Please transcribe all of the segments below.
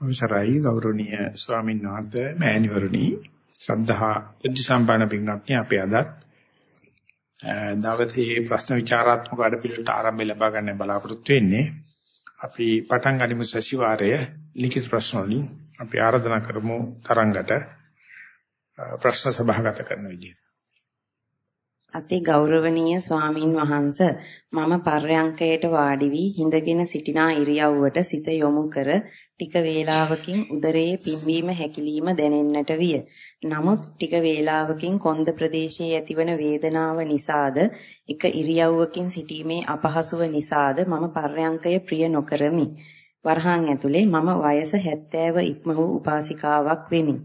අවසරයි ගෞරවනීය ස්වාමීන් වහන්සේ මෑණිවරණි ශ්‍රද්ධා බුද්ධ සම්පන්න පින්වත්නි අපි අදත් දවසේ ප්‍රශ්න විචාරාත්මක වැඩපිළිවෙලට ආරම්භය ලබා ගන්න බලාපොරොත්තු වෙන්නේ. අපි පටන් ගනිමු සතිವಾರය ලිඛිත ප්‍රශ්න වලින්. අපි ආරාධනා කරමු තරංගට ප්‍රශ්න සභාගත කරන විදිහට අති ගෞරවනීය ස්වාමින් වහන්ස මම පර්යංකයට වාඩි වී හිඳගෙන සිටිනා ඉරියව්වට සිත යොමු කර ටික වේලාවකින් උදරයේ පිම්වීම හැකිලිම දැනෙන්නට විය. නමුත් ටික වේලාවකින් කොන්ද ප්‍රදේශයේ ඇතිවන වේදනාව නිසාද එක ඉරියව්වකින් සිටීමේ අපහසුව නිසාද මම පර්යංකය ප්‍රිය නොකරමි. වරහන් ඇතුලේ මම වයස 70 ඉක්ම වූ උපාසිකාවක් වෙමි.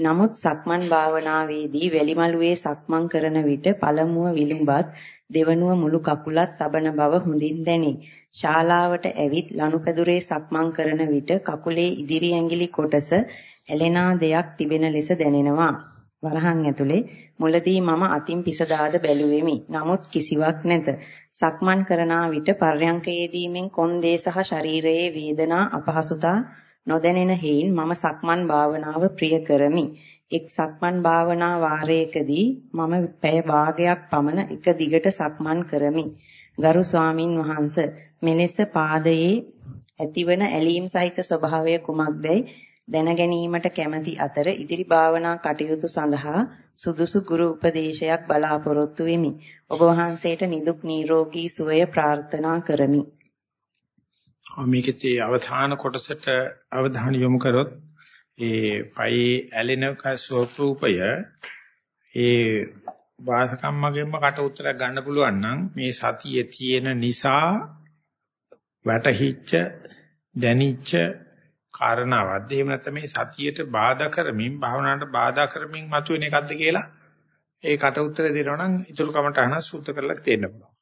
නමුත් සක්මන් භාවනාවේදී වැලිමලුවේ සක්මන් කරන විට පළමුව විලුඹත් දෙවනුව මුළු කකුලත් තබන බව හොඳින් දැනේ. ශාලාවට ඇවිත් ලනුපැදුරේ සක්මන් කරන විට කකුලේ ඉදිරි ඇඟිලි කොටස ඇලෙනා දෙයක් තිබෙන ලෙස දැනෙනවා. වරහන් ඇතුලේ මුලදී මම අතින් පිසදාද බැලුවෙමි. නමුත් කිසිවක් නැත. සක්මන් කරනා විට පර්යංකයේදීමෙන් කොන්දේ සහ ශරීරයේ වේදනා අපහසුතා නොදැනෙන හේයින් මම සක්මන් භාවනාව ප්‍රිය කරමි. එක් සක්මන් භාවනා වාරයකදී මම පැය භාගයක් පමණ එක දිගට සක්මන් කරමි. ගරු ස්වාමින් වහන්සේ මෙලෙස පාදයේ ඇතිවන ඇලීම් සහිත ස්වභාවය කුමක්දයි දැන ගැනීමට කැමැති අතර ඉදිරි භාවනා කටයුතු සඳහා සුදුසු ගුරු උපදේශයක් බලාපොරොත්තු වෙමි. ඔබ වහන්සේට නිදුක් නිරෝගී සුවය ප්‍රාර්ථනා කරමි. මේකේ අවධාන කොටසට අවධානය යොමු කරොත් ඒ පයේ ඇලෙන ස්වરૂපය ඒ වාසකම්මගෙන්ම කට උත්තරයක් ගන්න පුළුවන් නම් මේ සතියේ තියෙන නිසා වැටහිච්ච දැනිච්ච කාරණාවක්ද එහෙම නැත්නම් මේ සතියට බාධා කරමින් භාවනාවට බාධා කරමින් මතුවෙන එකක්ද කියලා ඒ කට උත්තර දෙනවා නම් ඊතුරු කමට අහන සූත්‍ර කරලා තේන්න පුළුවන්.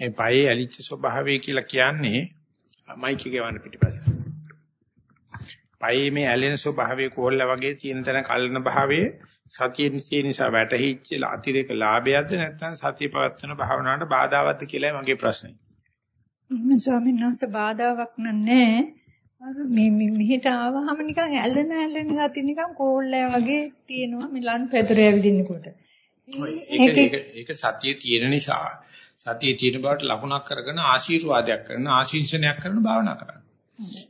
මේ පයේ ඇලිච්ච ස්වභාවය කියලා කියන්නේ මයික් එකේ වන්න පිටිපස්ස. පයේ මේ ඇලෙන ස්වභාවය කොල්ල වගේ තියෙන තැන කලන භාවයේ සතියෙන් තියෙන නිසා වැටහිච්ච අතිරේක ලාභයක්ද නැත්නම් සතිය පවත්වන භාවනාවට බාධාවත්ද කියලායි මගේ ප්‍රශ්නේ. ස්වාමීන් වහන්සේ බාධාවක් නෑ. අර මේ මෙහෙට ආවහම නිකන් ඇල්ලෙන ඇල්ලෙන ගතිය නිකන් කෝල්ලෑ වගේ තියෙනවා මිලන් පැදුර ඇවිදින්නකොට. ඒක ඒක සතිය තියෙන නිසා සතිය තියෙන බවට ලකුණක් කරගෙන ආශිර්වාදයක් කරන ආශිංසනයක් කරන භාවනා කරන්න.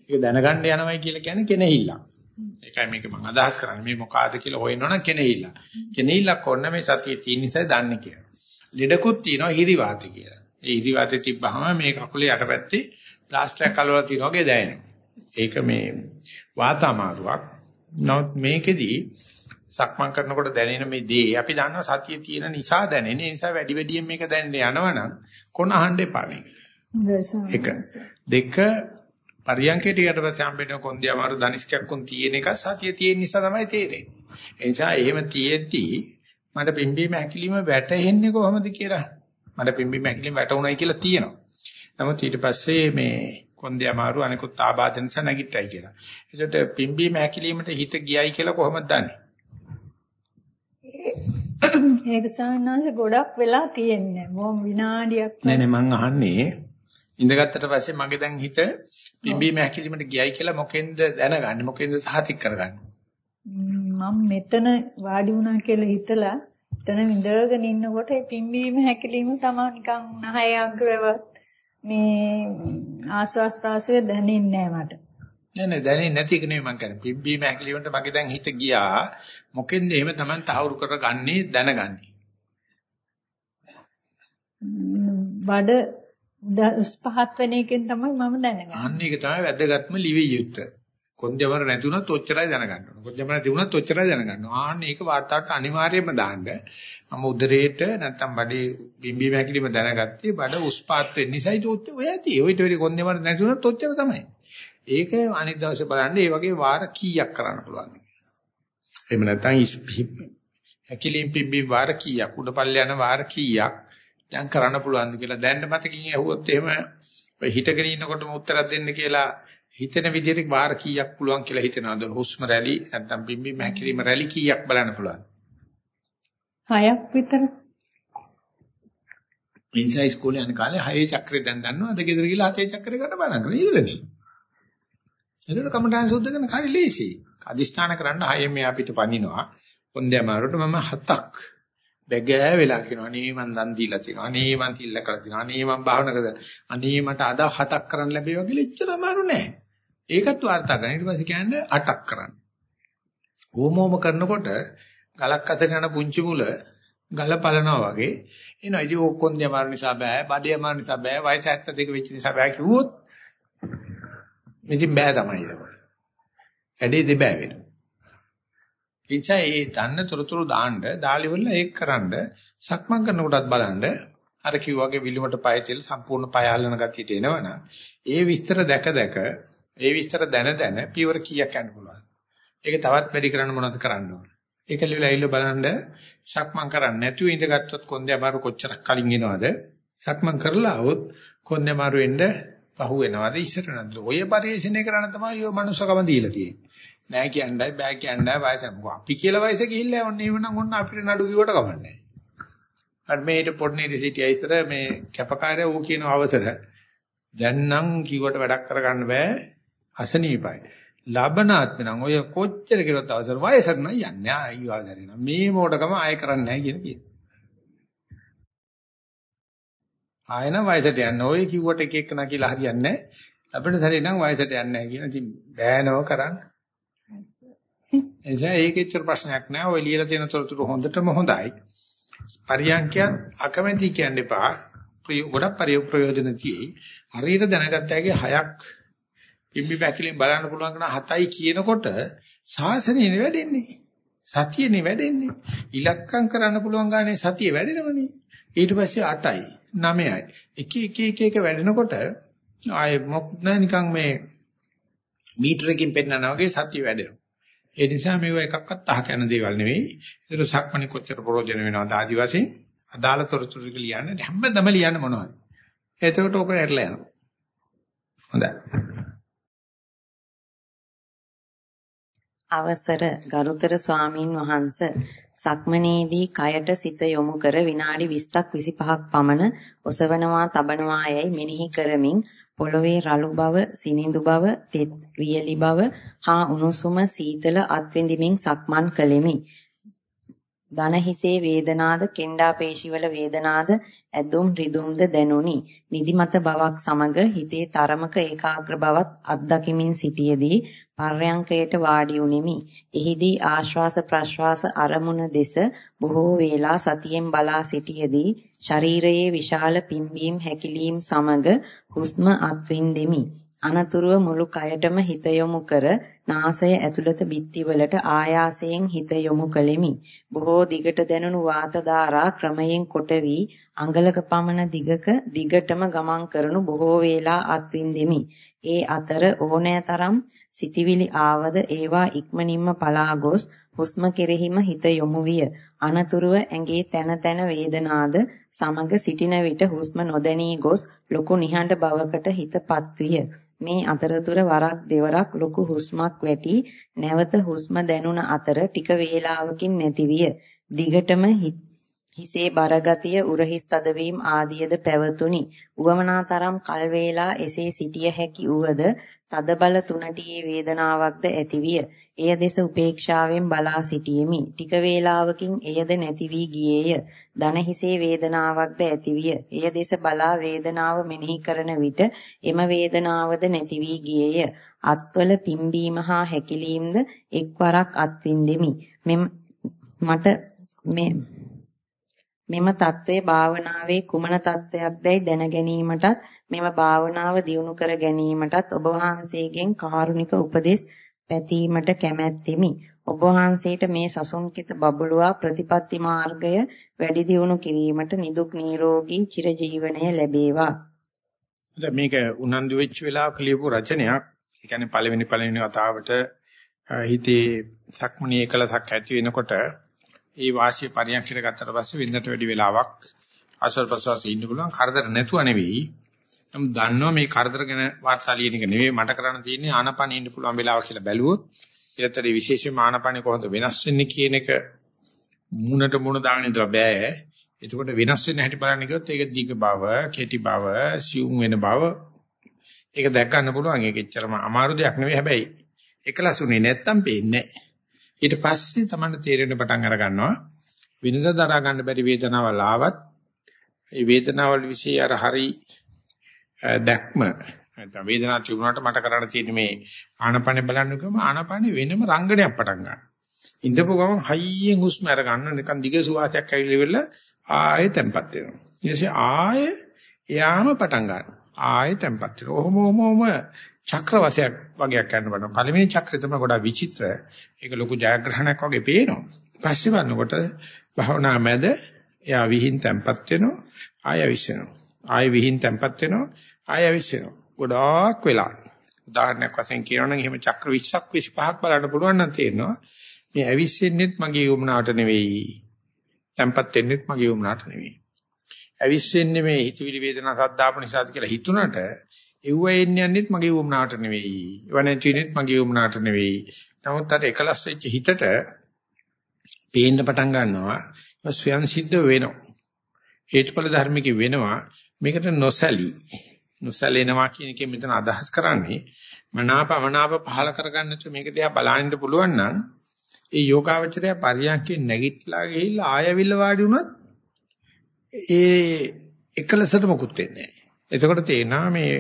ඒක දැනගන්න යනවයි කියලා කියන්නේ කෙනෙහිල්ලක්. ඒකයි මේක මම අදහස් කරන්නේ මේ මොකಾದ කියලා හොයනවනම් කෙනෙහිල්ල. කෙනෙහිල්ලක් ඕන මේ සතිය තියෙන නිසා දන්නේ කියලා. ලෙඩකුත් තියෙනවා හිරිවාතය කියලා. ඒ ඉදිවාතේ තිබ්බහම මේ කකුලේ යටපැත්තේ ප්ලාස්ටරයක් අලවලා තියෙනවා වගේ දැනෙනවා. ඒක මේ වාත අමාරුවක්. නමුත් මේකෙදී සක්මන් කරනකොට දැනෙන මේ දේ අපි දන්නවා සතිය තියෙන නිසා දැනෙන. ඒ නිසා වැඩි වැඩියෙන් මේක දැනෙන්න යනවනම් කොන අහන්න එපා මේක. එක දෙක පරියන්කේට යට පස්සේ හම්බෙන කොන්දේ අමාරු දනිස්කයක් උන් තියෙන එක සතිය තියෙන නිසා තමයි තේරෙන්නේ. ඒ නිසා එහෙම තියෙද්දි මට පිම්බීම හැකිලිම වැටෙන්නේ කොහොමද කියලා මට පිම්බි මැකිලින් වැටුණයි කියලා තියෙනවා. නමුත් ඊට පස්සේ මේ කොන්දේ අමාරු අනිකුත් ආබාධ නිසා නැගිට්ටයි කියලා. ඒකට පිම්බි මැකිලීමට හිත ගියයි කියලා කොහොමද දන්නේ? ඒක සාමාන්‍යයෙන් ගොඩක් වෙලා තියෙන්නේ. මොම් විනාඩියක් නෑ නෑ මං අහන්නේ ඉඳගත්තට පස්සේ මගේ දැන් හිත පිම්බි මැකිලීමට ගියයි කියලා මොකෙන්ද දැනගන්නේ? මොකෙන්ද සහතික කරගන්නේ? මම මෙතන වාඩි වුණා කියලා හිතලා එතන විඳගෙන ඉන්නකොට ඒ පිම්බීම හැකිලිම තමයි නිකන් නහය අග්‍රවත් මේ ආස්වාස් ප්‍රාසය දැනෙන්නේ මට. නෑ නෑ දැනෙන්නේ නැති එක නෙමෙයි මම කියන්නේ. පිම්බීම හැකිලිමට මගේ දැන් හිත ගියා. මොකෙන්ද එහෙම Taman තහවුරු කරගන්නේ දැනගන්නේ. බඩ පහත් වෙන එකෙන් තමයි මම දැනගන්නේ. අන්න ඒක තමයි වැදගත්ම ලිවිය යුත්තේ. කොන්දේවර නැති වුණත් ඔච්චරයි දැනගන්න ඕන. කොන්දේවර නැති වුණත් ඔච්චරයි දැනගන්න ඕන. ආන්න ඒක වාර්තාවට අනිවාර්යයෙන්ම දාන්න. මම උදරේට නැත්තම් බඩේ බිම්බි මැකිලිම දැනගත්තේ බඩ උස්පාත් වෙන්න නිසායි ඔච්චර ඔය ඇති. ඔයිට වෙලේ කොන්දේවර නැති වුණත් ඔච්චර තමයි. ඒක අනිත් දවසේ බලන්න මේ වගේ වාර කීයක් කරන්න පුළුවන්. එහෙම නැත්නම් හැකිලිම් පිම්බි වාර කීයක් උඩපල්ල යන වාර කීයක් දැන් කරන්න පුළුවන්ද කියලා දැන් මතකින් ඇහුවොත් එහෙම ඔය හිටගෙන ඉන්නකොටම උත්තරයක් දෙන්න කියලා හිතෙන විදිහට වාර කීයක් පුළුවන් කියලා හිතනවාද හුස්ම රැලි නැත්නම් බිම්බි මහැකිලිම රැලි කීයක් බලන්න පුළුවන් හයක් විතර ඉන්සයි ස්කෝලේ යන කාලේ හයේ චක්‍රය දැන් දන්නවද ගෙදර ගිහලා හතේ චක්‍රය ගන්න බලන්න ඉවරනේ එතකොට කමඨාන් සුද්ධ කරන කාර්ය ලේසි. අදිෂ්ඨාන කරන්න ආයෙ මෙයා පිට පනිනවා. පොන්දේ අමාරුට මම හතක් බැගෑ වෙලා කියනවා. අනේ මං දන් දීලා තියෙනවා. අනේ මං තිල්ල කරලා තියෙනවා. අනේ මං භාවනා කරලා. අනේ මට අද හතක් කරන්න ලැබේවා කියලා එච්චර අමාරු නෑ. ඒකත් වාර්තා කරන්න. ඊට පස්සේ කියන්නේ අටක් කරන්න. ඕමෝම කරනකොට ගලක් අත ගන්න පුංචි මුල ගල පලනවා වගේ එනවා. ඉතින් ඔක්කොන් දෙමාරු නිසා බෑ, බඩේ මාරු නිසා බෑ, වයස 72 වෙච්ච නිසා බෑ කිව්වොත් ඉතින් බෑ තමයි ඒක. ඇඩේ දෙබෑ වෙනවා. එනිසා ඒ දන්න තොරතුරු දාන්න, දාලිවල ඒක කරන්න, සක්මන් කරනකොටත් බලන්න අර කිව්වාගේ විලුමට පය තියලා සම්පූර්ණ පය අල්ලන ගතියට එනවනම් ඒ විස්තර දැක දැක ඒ විස්තර දැන දැන පියවර කීයක් යන්න පුළුවන්. ඒක තවත් වැඩි කරන්න මොනවද කරන්න ඕන. ඒක ලියලා ඇවිල්ලා බලන්න සක්මන් කරන්නේ නැතුව ඉඳගත්තුත් කොන්දේ අමාරු කොච්චරක් කලින් එනවද? සක්මන් කරලා આવොත් කොන්දේ අමාරු වෙන්න පහු වෙනවද ඉස්සර නැද්ද? ඔය පරිශ්‍රණය කරන්න තමයි ඔය මනුස්සකම දීලා තියෙන්නේ. නෑ කියන්නයි බෑ කියන්නයි වයස අපි කියලා වයස ගිහිල්ලා ඔන්න එවනම් ඔන්න අපිට නඩු කිව්වට කමන්නේ. අර මේට පොඩ්නේටි සිටියා ඉස්සර මේ කැපකාරය ඌ කියන අවසර දැන් නම් කිව්වට වැඩක් කරගන්න බෑ අසනීපයි. ලබනාත්ම නම් ඔය කොච්චර කිව්වත් අවසර වයසක් නම් යන්නේ ආයිවා දරින. මේ මොඩකම ආය කරන්නේ නැහැ කියන කී. ආයන වයසට යන්න ඔය කිව්වට එක එක නා කියලා හරියන්නේ නැහැ. අපිට සැරේ නම් වයසට යන්නේ නැහැ කියන. ඉතින් බෑනව කරන්න. එනිසා ඒකෙච්චර ප්‍රශ්නයක් නැහැ. ඔය ලියලා තියෙන තොරතුරු හොඳටම හොඳයි. පරියන්කයන් අකමැති කියන්න එපා. ගොඩක් ප්‍රයෝජන තියෙයි. හරියට දැනගත්තාගේ හයක් ඉම්බි පැකිලෙන් බලන්න පුළුවන් කරන හතයි කියනකොට සාසනෙ වැඩෙන්නේ. සතියනේ වැඩෙන්නේ. ඉලක්කම් කරන්න පුළුවන් ගානේ සතිය වැඩෙනවනේ. ඊට පස්සේ 8යි 9යි. එක එක එක එක වැඩෙනකොට ආයේ මොකක් නැහැ නිකන් මේ මීටරකින් පෙන්නනා වගේ සතිය වැඩෙනවා. ඒ නිසා මේව එකක්වත් අහක යන දේවල් නෙවෙයි. ඒතර සක්මණේ කොච්චර ප්‍රයෝජන වෙනවද ආදි වශයෙන් අදාළ තොරතුරු ලියන්න හැමදම ලියන්න මොනවද? එතකොට ඔක ඇරලා යනවා. හොඳයි. අවසර ගරුතර ස්වාමින් වහන්ස සක්මනේදී කයට සිත යොමු කර විනාඩි 20ක් 25ක් පමණ ඔසවනවා තබනවා යයි මෙනෙහි කරමින් පොළවේ රළු බව, සිනිඳු බව, තෙත් වියලි බව හා උණුසුම සීතල අත්විඳිමින් සක්මන් කළෙමි. දන හිසේ වේදනාද, කෙන්ඩා පේශිවල වේදනාද, ඇදුම් රිදුම්ද දැනුනි. නිදිමත බවක් සමග හිතේ තරමක ඒකාග්‍ර බවත් අත්දකිමින් සිටියේදී පර්යංකයට වාඩි උනේමි. එහිදී ආශ්වාස ප්‍රශ්වාස අරමුණ දෙස බොහෝ වේලා සතියෙන් බලා සිටියේදී ශරීරයේ විශාල පිම්බීම් හැකිලීම් සමග හුස්ම අත්විඳෙමි. අනතුරුව මුළු කයටම හිත යොමු කර නාසය ඇතුළත බිත්තිවලට ආයාසයෙන් හිත යොමු කළෙමි. බොහෝ දිගට දැනුණු වාත ධාරා ක්‍රමයෙන් කොට වී අඟලක පමණ දිගක දිගටම ගමන් කරනු බොහෝ වේලා අත්විඳෙමි. ඒ අතර ඕනෑතරම් සිතිවිලි ආවද ඒවා ඉක්මනින්ම පලා ගොස් හුස්ම කෙරෙහිම හිත යොමු විය. අනතුරුව ඇඟේ තන තන වේදනාද සමග සිටින විට හුස්ම නොදැනී ගොස් ලොකු නිහඬ බවකට හිතපත් විය. මේ අතරතුර වරක් දෙවරක් ලොකු හුස්මක් වැටි නැවත හුස්ම දැනුණ අතර ටික වේලාවකින් නැති විය. දිගටම හිසේ බරගතිය උරහිස් තදවීම ආදියද පැවතුනි. උවමනා තරම් කල් වේලා එසේ සිටිය හැකි උවද තදබල තුනටියේ වේදනාවක්ද ඇතිවිය. එය දෙස උපේක්ෂාවෙන් බලා සිටියෙමි. ටික වේලාවකින් එයද නැති වී ගියේය. දන හිසේ වේදනාවක්ද ඇතිවිය. එය දෙස බලා වේදනාව මෙනෙහි කරන විට එම වේදනාවද නැති වී ගියේය. අත්වල පිම්බීම හා හැකිලීමද එක්වරක් අත්විඳෙමි. මට මේ මෙම తත්වයේ භාවනාවේ කුමන తත්වයක්දයි දැන ගැනීමටත් මෙම භාවනාව දියුණු කර ගැනීමටත් ඔබ වහන්සේගෙන් කාරුණික උපදෙස් පැතීමට කැමැත්තෙමි. ඔබ වහන්සේට මේ සසුන්කිත බබළුවා ප්‍රතිපත්ති මාර්ගය වැඩි දියුණු කිරීමට නිදුක් නිරෝගී චිරජීවනය ලැබේවා. මේක උනන්දු වෙච්ච වෙලාවක ලියපු රචනයක්. ඒ කියන්නේ පළවෙනි පළවෙනි වතාවට හිතේ සක්මණේ එකලසක් ඇති වෙනකොට ඒ වාසිය පරියන්කිර ගත්තට පස්සේ විඳට වැඩි වෙලාවක් ආශ්වාස ප්‍රශ්වාස ඉන්න පුළුවන් කරදර නැතුව නෙවෙයි. නම් දන්නවා මේ කරදර ගැන වාර්තා ලියන එක නෙවෙයි මට කරන්න තියෙන්නේ ආනපන ඉන්න පුළුවන් වෙලාව කියලා බැලුවොත් ඊටතරේ විශේෂයෙන්ම ආනපන කොහොමද වෙනස් වෙන්නේ කියන එක මුණට මුණ දාගෙන ඉඳලා බෑ. එතකොට වෙනස් වෙන හැටි බලන්න ගියොත් ඒක දීක බව, කෙටි බව, සියුම් වෙන බව ඒක දැක් ගන්න පුළුවන්. ඒක එච්චරම අමාරු දෙයක් නෙවෙයි. හැබැයි එකලසුනේ නැත්තම් පේන්නේ ඊට පස්සේ තමයි තේරෙන්න පටන් අර ගන්නවා. විනද දරා ගන්න බැරි වේදනාවල් ආවත් ඒ වේදනාවල් વિશે අර හරි දැක්ම නැත්නම් වේදනාවක් තිබුණාට මට කරන්න තියෙන මේ ආනපනෙ බලන්න කිව්වම ආනපනෙ වෙනම රංගනයක් පටන් ගන්නවා. ඉඳපු ගමන් හයියෙන් හුස්ම අර ගන්න නිකන් දිග සුවාසයක් ඇවිල්ලා ආයෙ තැම්පත් වෙනවා. ඊටසේ ආයෙ එයාම පටන් ගන්නවා. ආයෙ තැම්පත් වෙනවා. ඔහොම ඔහොම චක්‍ර වශයෙන් වගේක් කරන්න බලනවා. පළවෙනි චක්‍රය තමයි ගොඩාක් විචිත්‍ර. ඒක ලොකු ජයග්‍රහණයක් වගේ පේනවා. පස්සේ බලනකොට භවනා මැද එයා විහිං තැම්පත් වෙනවා. ආයෙ විශ්වෙනවා. ආයෙ විහිං තැම්පත් වෙනවා. ආයෙ විශ්වෙනවා. ගොඩාක් වෙලා. උදාහරණයක් වශයෙන් කියනවා නම් එහෙම චක්‍ර 20ක් 25ක් බලන්න පුළුවන් නම් තේරෙනවා. මේ ඇවිස්සෙන්නෙත් මගේ උමනාවට නෙවෙයි. තැම්පත් වෙන්නෙත් මගේ උමනාවට නෙවෙයි. ඇවිස්සෙන්නේ මේ හිතවිලි වේදනා සද්දාප නිසාද කියලා හිතුණට එව්ව එන්නේ යන්නේත් මගේ උමනාවට නෙවෙයි. වනචිනෙත් මගේ උමනාවට නෙවෙයි. නමුත් අර එකලස් වෙච්ච හිතට පේන්න පටන් ගන්නවා. ස්වයන් සිද්ධ වෙනවා. හේතුඵල ධර්මික වෙනවා. මේකට නොසැලී නොසැලෙනවා කියන එකෙන් මෙතන අදහස් කරන්නේ මනාපමනාප පහල කරගන්න තු මේක දිහා බලන්න පුළුවන් නම් ඒ යෝගාවචරය පරියන්කේ නැගිටලා ගිහිල්ලා ආයවිල්ල වාඩි වුණත් ඒ එකලසට මොකුත් වෙන්නේ නැහැ. එතකොට තේනවා මේ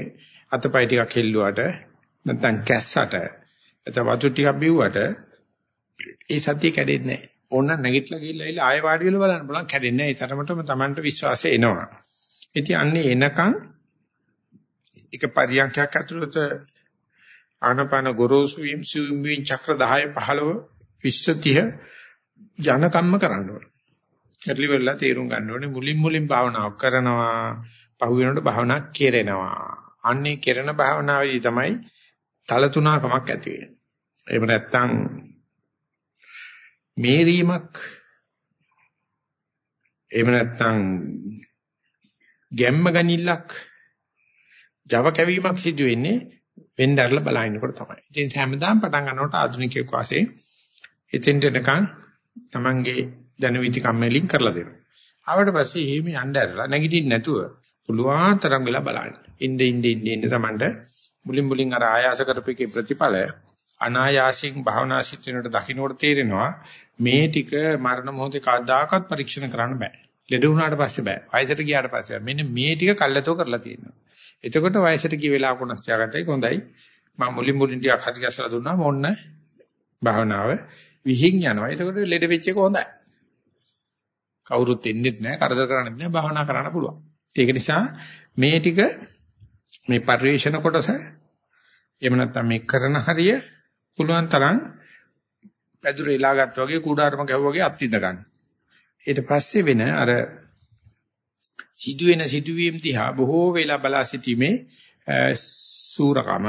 අතපය ටිකක් හෙල්ලුවට නැත්නම් කැස්සට නැත්නම් වතු ටිකක් බිව්වට ඒ සතිය කැඩෙන්නේ නැහැ. ඕන නැගිටලා ගිහිල්ලා ඉල ආය වාඩි වෙලා බලන්න බලන් කැඩෙන්නේ නැහැ. ඒ තරමටම Tamanට විශ්වාසය එනවා. ඉතින් අන්නේ එනකන් එක පරියන්කයක් ඇතුළත ආනපන ගොරෝසු වීම සුවිම් චක්‍ර 10 15 20 ජනකම්ම කරන්න ඕනේ. කැටලි වෙලා තේරුම් ගන්න ඕනේ මුලින් මුලින් භාවනාවක් කරනවා පහු වෙනකොට භාවනා කෙරෙනවා. අන්නේ කෙරෙන භාවනාවේදී තමයි තල තුනකමක් ඇති වෙන්නේ. එහෙම නැත්නම් මේරීමක් එහෙම නැත්නම් ගැම්ම ගනිල්ලක් Java කැවීමක් සිදු වෙන්නේ වෙන්ඩර්ල බලනකොට තමයි. ඉතින් හැමදාම පටන් ගන්නකොට ආධුනිකයෙක් වාසේ එතෙන්ට එනකන් තමන්ගේ දැනුවිති කම්මැලින් කරලා දෙනවා. ආවට පස්සේ එහෙම යන්න ඇරලා නැගිටින්න නැතුව පුළුවන් තරම් වෙලා බලන්න. ඉnde ඉnde ඉnde ඉnde තමන්ට මුලින් මුලින් අර ආයාස කරපේකේ ප්‍රතිඵල අනායාසින් භාවනා සිටිනකොට දකින්නකොට තේරෙනවා මේ ටික මරණ මොහොතේ කවදාකවත් පරීක්ෂණ කරන්න බෑ. ලෙඩ වුණාට පස්සේ බෑ. වයසට ගියාට පස්සේ මෙන්න මේ ටික කල්ලාතෝ කරලා තියෙනවා. එතකොට වයසට ගිය වෙලාවක උනස් තියාගත්තයි හොඳයි. මම මුලින් මුලින් ටිකක් හරි ගැසලා දුන්නා මොන්න භාවනාව විහිං යනවා. එතකොට ලෙඩ වෙච්ච එක හොඳයි. කවුරුත් එන්නෙත් නැහැ, කරදර කරන්නෙත් නැහැ, භාවනා කරන්න පුළුවන්. ඒක නිසා මේ ටික මේ පරිවේෂණ කොටස එහෙම නැත්නම් මේ කරන හරිය පුළුවන් තරම් පැදුර එලාගත්තා වගේ කුඩාරම ගැහුවා වගේ අත්විඳ ගන්න. ඊට පස්සේ වෙන අර සිදුවෙන සිදුවීම් දිහා බොහෝ වෙලා බලා සිටීමේ සූරකම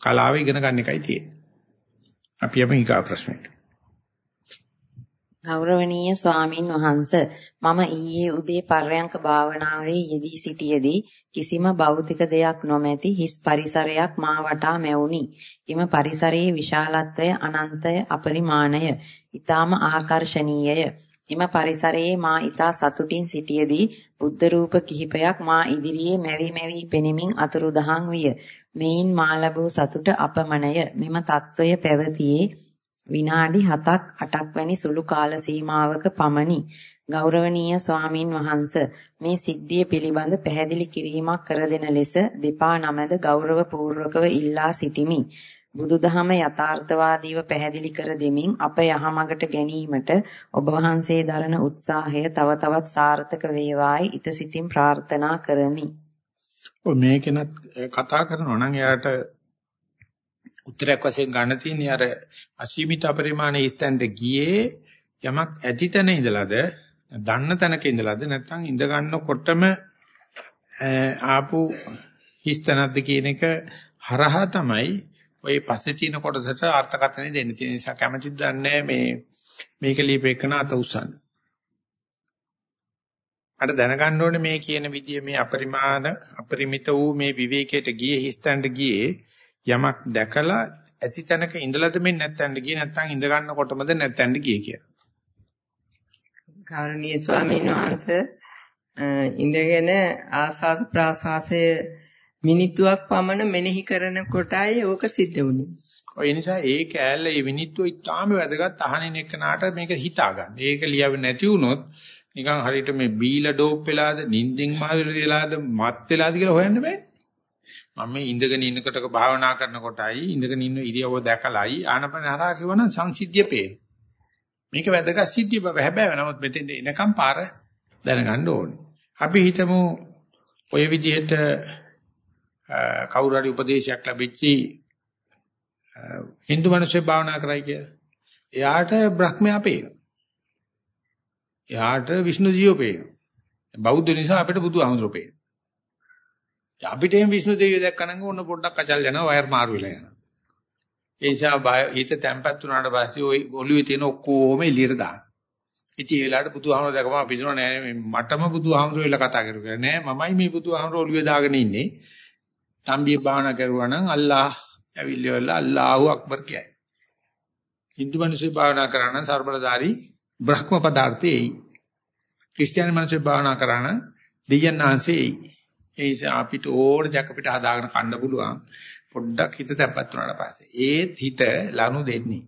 කලාව ඉගෙන ගන්න එකයි තියෙන්නේ. අපි යමු ඊගා ප්‍රශ්නෙට. ගෞරවනීය ස්වාමින් වහන්ස මම ඊයේ උදේ පර්යංක භාවනාවේ යෙදී සිටියේදී කිසිම භෞතික දෙයක් නොමැති හිස් පරිසරයක් මා වටා මැවුනි. එම පරිසරයේ විශාලත්වය අනන්තය අපරිමාණය. ඊටාම ආකර්ශනීයය. එම පරිසරයේ මා ඊටා සතුටින් සිටියේදී බුද්ධ රූප කිහිපයක් මා ඉදිරියේ මැවි මැවි පෙනෙමින් අතුරුදහන් විය. මෙයින් මා ලැබූ සතුට අපමණය. මෙම తত্ত্বය පැවතියේ විනාඩි 7ක් 8ක් වැනි සුළු කාල සීමාවක පමණි. ගෞරවනීය ස්වාමින් වහන්ස මේ සිද්ධිය පිළිබඳ පැහැදිලි කිරීමක් කර දෙන ලෙස දෙපා නමද ගෞරව පූර්වකව ඉල්ලා සිටිමි. බුදුදහම යථාර්ථවාදීව පැහැදිලි කර දෙමින් අප යහමඟට ගැනීමට ඔබ වහන්සේ දරන උත්සාහය තව තවත් සාර්ථක වේවායි ඊත සිතින් ප්‍රාර්ථනා කරමි. ඔය මේකෙනත් කතා කරනවා නම් එයාට උත්තරයක් වශයෙන් ගන්න තියෙන්නේ අර අසීමිත පරිමාණයේ ඉස්තැන්ද ගියේ යමක් ඇති තැන ඉඳලාද දන්න තැනක ඉඳලාද නැත්නම් ඉඳ ගන්නකොටම ආපු හිස්තනක්ද කියන එක හරහා තමයි ওই පස්සේ තියෙන කොටසට අර්ථකථනය දෙන්න තියෙන නිසා කැමැතිද දන්නේ මේ මේක ලියපෙකන අත උස්සන්න. අර දැනගන්න ඕනේ මේ කියන විදිය මේ අපරිමාණ අපරිමිත වූ මේ විවේකයට ගියේ හිස්තැනට ගියේ යමක් දැකලා ඇති තැනක ඉඳලාද මේ නැත්තැනට ගියේ නැත්නම් ඉඳ ගන්නකොටමද නැත්තැනට ගියේ කියලා. කාරණීය ස්වාමීන් වහන්සේ ඉඳගෙන ආස්වාද ප්‍රාසාසය මිනිත්තුවක් පමණ මෙනෙහි කරන කොටයි ඕක සිද්ධ වුනේ. ඔය නිසා ඒ කෑල්ල ඒ විනිත්තු ඉතාම වැදගත් අහනින් එක්කනාට මේක හිතා ගන්න. ඒක ලියවෙන්නේ නැති වුණොත් නිකන් හරියට මේ බීලා ඩෝප් වෙලාද, නිින්දෙන් මහලලාද, මත් වෙලාද කියලා හොයන්න බෑ. මම මේ ඉඳගෙන ඉන්නකොටක භාවනා කරනකොටයි ඉඳගෙන ඉන්න ඉරියව්ව දැකලායි ආනපන හරහා කියවනම් සංසිද්ධිය පේන. මේක වැදගත් සිද්ධිය බව හැබැයි නමුත් මෙතෙන් එනකම් පාර දැනගන්න ඕනේ. අපි හිතමු ඔය විදිහට කවුරු හරි උපදේශයක් ලැබිච්චි Hindu මිනිස්සු භාවනා කරයි කියලා. එයාට බ්‍රහ්මයා පේනවා. එයාට විෂ්ණු ජීව පේනවා. බෞද්ධ නිසා අපිට බුදුහාමුදුරුවෝ පේනවා. අපිට එහෙම විෂ්ණු දෙවියෝ දැක්කනම් ඕන පොඩ්ඩක් අචල් යනවා වයර් මාරු වෙලා යනවා. ඒ නිසා හිත තැම්පත් වුණාට පස්සේ ওই ඔළුවේ තියෙන ඔක්කොම එළියට දාන්න. ඉතින් ඒ වෙලාවට බුදුහාමුදුරුවෝ දැකම අපි හිතනවා නෑ මටම බුදුහාමුදුරුවෝ වෙලා කතා කරුවා. නෑ මමයි මේ බුදුහාමුදුරුවෝ ඔළුවේ දාගෙන ඉන්නේ. තම්බිය භාවනා කරුවා නම් අල්ලාහ් ඇවිල්ලිවල අල්ලාහු අක්බර් කියයි. Hindu මිනිස්සු භාවනා කරා නම් ਸਰබලධාරී බ්‍රහ්ම පදාර්ථයයි. ක්‍රිස්තියානි මිනිස්සු භාවනා කරා නම් දෙයයන් ආංශයයි. ඒ නිසා අපිට ඕන දෙයක් අපිට හදාගෙන කන්න පුළුවන්. පොඩ්ඩක් හිත තැම්පත් වුණාට පස්සේ ඒත් හිත ලනු දෙන්නේ.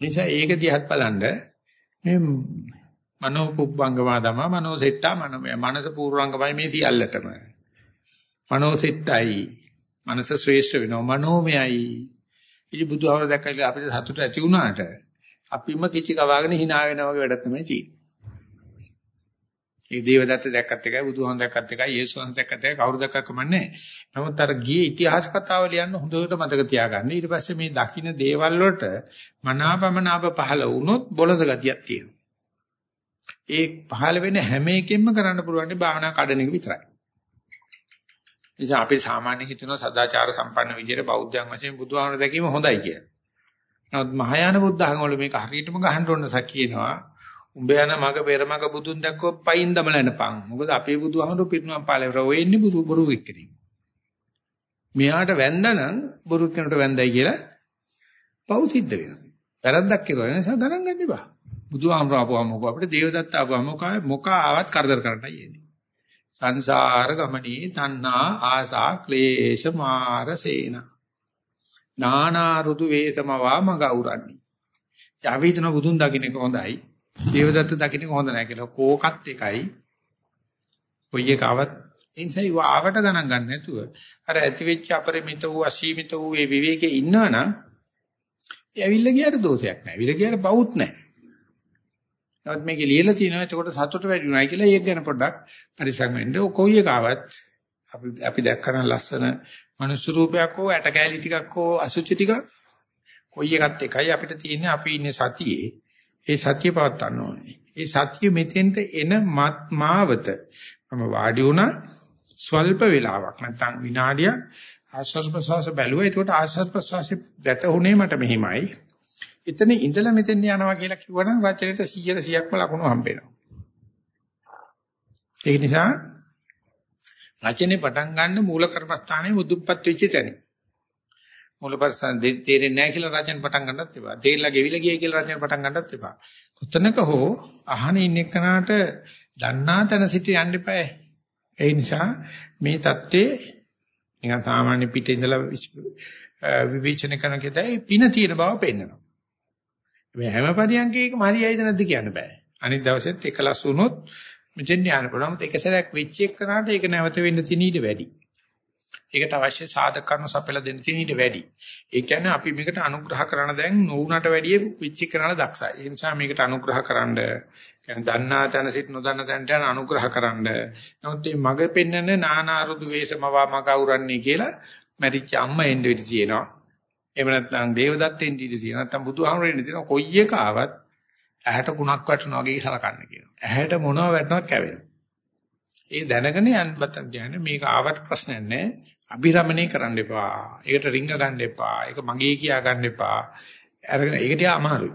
නිසා ඒක දිහත් බලන්න මේ මනෝ පුබ්බංගමා දම මනෝ සෙට්ටා මනෝ මනස පූර්වංගමයි මේ සියල්ලටම. මනෝ සෙට්ටයි මනස ශ්‍රේෂ්ඨ වෙනවා මනෝමයයි. ඉතින් බුදුහාමර දැක්කලා අපිට සතුට ඇති වුණාට අපිම කිචි කවාගෙන hina වෙනා වගේ වැඩක් තමයි තියෙන්නේ. ඒ දේවදත්ත දැක්කත් එකයි බුදුහාම දැක්කත් එකයි යේසුස් වහන්සේ දැක්කත් එකයි කවුරු දැක්කක් කමන්නේ. නමුත් අර ගියේ ඉතිහාස කතාව ලියන්න හොඳට මතක තියාගන්න. ඊට පස්සේ මේ දකින්න දේවල් වලට මනාපමනාප පහළ වුණොත් බොළඳ ගතියක් තියෙනවා. ඒ පහළ වෙන හැම එකෙම කරන්න පුළුවන් භාවනා කඩන එක විතරයි. නිසා අපි සාමාන්‍ය හිතනවා සදාචාර සම්පන්න විදිහට බෞද්ධයන් වශයෙන් බුදුහාමර දැකීම හොඳයි කියලා. නමුත් මහායාන බුද්ධ ධර්ම වල මේක හරියටම ගහන්න ඕන සකියනවා. උඹ යන මග පෙර මග බුදුන් දැක්කොත් පයින් දමලනපන්. මොකද අපේ බුදුහාමර පිරිනුවම් පාලේ රොවෙන්නේ බුරු බුරු එක්කනේ. මෙයාට වැන්දනම් බුරු කෙනට වැන්දයි කියලා පව් සිද්ධ වෙනවා. වැරද්දක් කියලා නිසා ගණන් ගන්න එපා. බුදුහාමර ආපුවම මොකෝ අපිට දේවදත්ත ආපුවම මොකා මොකා ආවත් කරදර කරන්නයි එන්නේ. සංසාර ගමනේ තණ්හා ආසා ක්ලේශ මාර සේන නානා රුතු වේසමවා මග උරන්නේ. ජාවිතන බුදුන් දකින්න එක හොඳයි. දේවදත්ත දකින්න හොඳ නැහැ කියලා කෝකත් එකයි. කොයි එකවත් එනිසා ආවට ගණන් ගන්න නැතුව අර ඇති වෙච්ච අපරිමිත වූ අසීමිත වූ මේ විවේකයේ ඉන්නවනම් ඒ ඇවිල්ලා ගියට දෝෂයක් නැහැ. විල ගියට බවුත් නැහැ. නමුත් මේකේ ලියලා තියෙනවා එතකොට සතුට වැඩි උනායි කියලා ඒක ගැන පොඩ්ඩක් පරිස්සම් වෙන්න. කොයි එකාවත් අපි අපි දැක්කන ලස්සන මනුස්ස රූපයක් හෝ ඇට කැලි ටිකක් හෝ අසුචි ටිකක් කොයි එකත් එකයි අපිට තියෙන්නේ අපි ඉන්නේ සතියේ. ඒ සතිය පවත් ගන්න ඕනේ. ඒ සතිය මෙතෙන්ට එන මාවත මම වාඩි වුණා ස්වල්ප වේලාවක් නැත්නම් විනාඩියක් ආශ්වාස ප්‍රශ්වාස බැලුවා. ඒකට ආශ්වාස ප්‍රශ්වාසෙ දැතුනේ මට මෙහිමයි. එතන ඉඳලා මෙතෙන් යනවා කියලා කිව්වනම් වචනෙට 100 100ක්ම ලකුණු හම්බෙනවා. ඒ නිසා රචනේ පටන් ගන්න මූල කර්මස්ථානයේ මුදුප්පත් වෙච්ච තැන. මූල පරිසං තේරෙන්නේ නැහැ කියලා රචන පටන් ගන්නත් එපා. තේරලා ගෙවිලා ගියයි කියලා රචන පටන් ගන්නත් එපා. කොතනක හෝ අහන ඉන්න එකනට දන්නා තැන සිට යන්න එපා. ඒ නිසා මේ தත්ත්වයේ නිකන් සාමාන්‍ය පිටේ ඉඳලා විවේචන කරන කෙතයි පින තියෙන බව පෙන්වනවා. මේ හැම පරියන්කේකම හරියයිද නැද්ද කියන්න බෑ. අනිත් දවසෙත් එකලස් වුණොත් මෙතෙන් යන්න පුළුවන්. ඒක සැරයක් වෙච්ච එකනට ඒක නැවත වෙන්න තියෙන ඊට වැඩි. ඒකට අවශ්‍ය සාධක කරුණු සපයලා දෙන්න තියෙන ඊට වැඩි. ඒ කියන්නේ අපි මේකට අනුග්‍රහ කරන දැන් නොඋනට වැඩිය වෙච්ච කරන දක්ෂයි. ඒ නිසා මේකට අනුග්‍රහ කරන්න කියන්නේ දන්නා තැන සිට නොදන්න තැනට යන අනුග්‍රහ කරන්න. නමුත් මේ මග පෙන්නන නානා රුදු වේසමවා මග උරන්නේ කියලා මැරිච්ච අම්මා එන්න වෙඩි තියෙනවා. එහෙම නැත්නම් දේවදත්තෙන් ඉඳී තියෙනවා. නැත්නම් බුදුහාමරෙන් ඉඳී තියෙනවා. කොයි එක ආවත් ඇහැට කුණක් වැටෙනවා වගේ සලකන්න කියනවා. ඇහැට මොනව වැටෙනවත් කැවෙනවා. ඒ දැනගෙන යන්නත් කියන්නේ මේක ආවට ප්‍රශ්නයක් නැහැ. අභිරමණය කරන්න එපා. ඒකට රිංග ගන්න එපා. ඒක මගේ කියා ගන්න එපා. අරගෙන ඒක ටික අමාරුයි.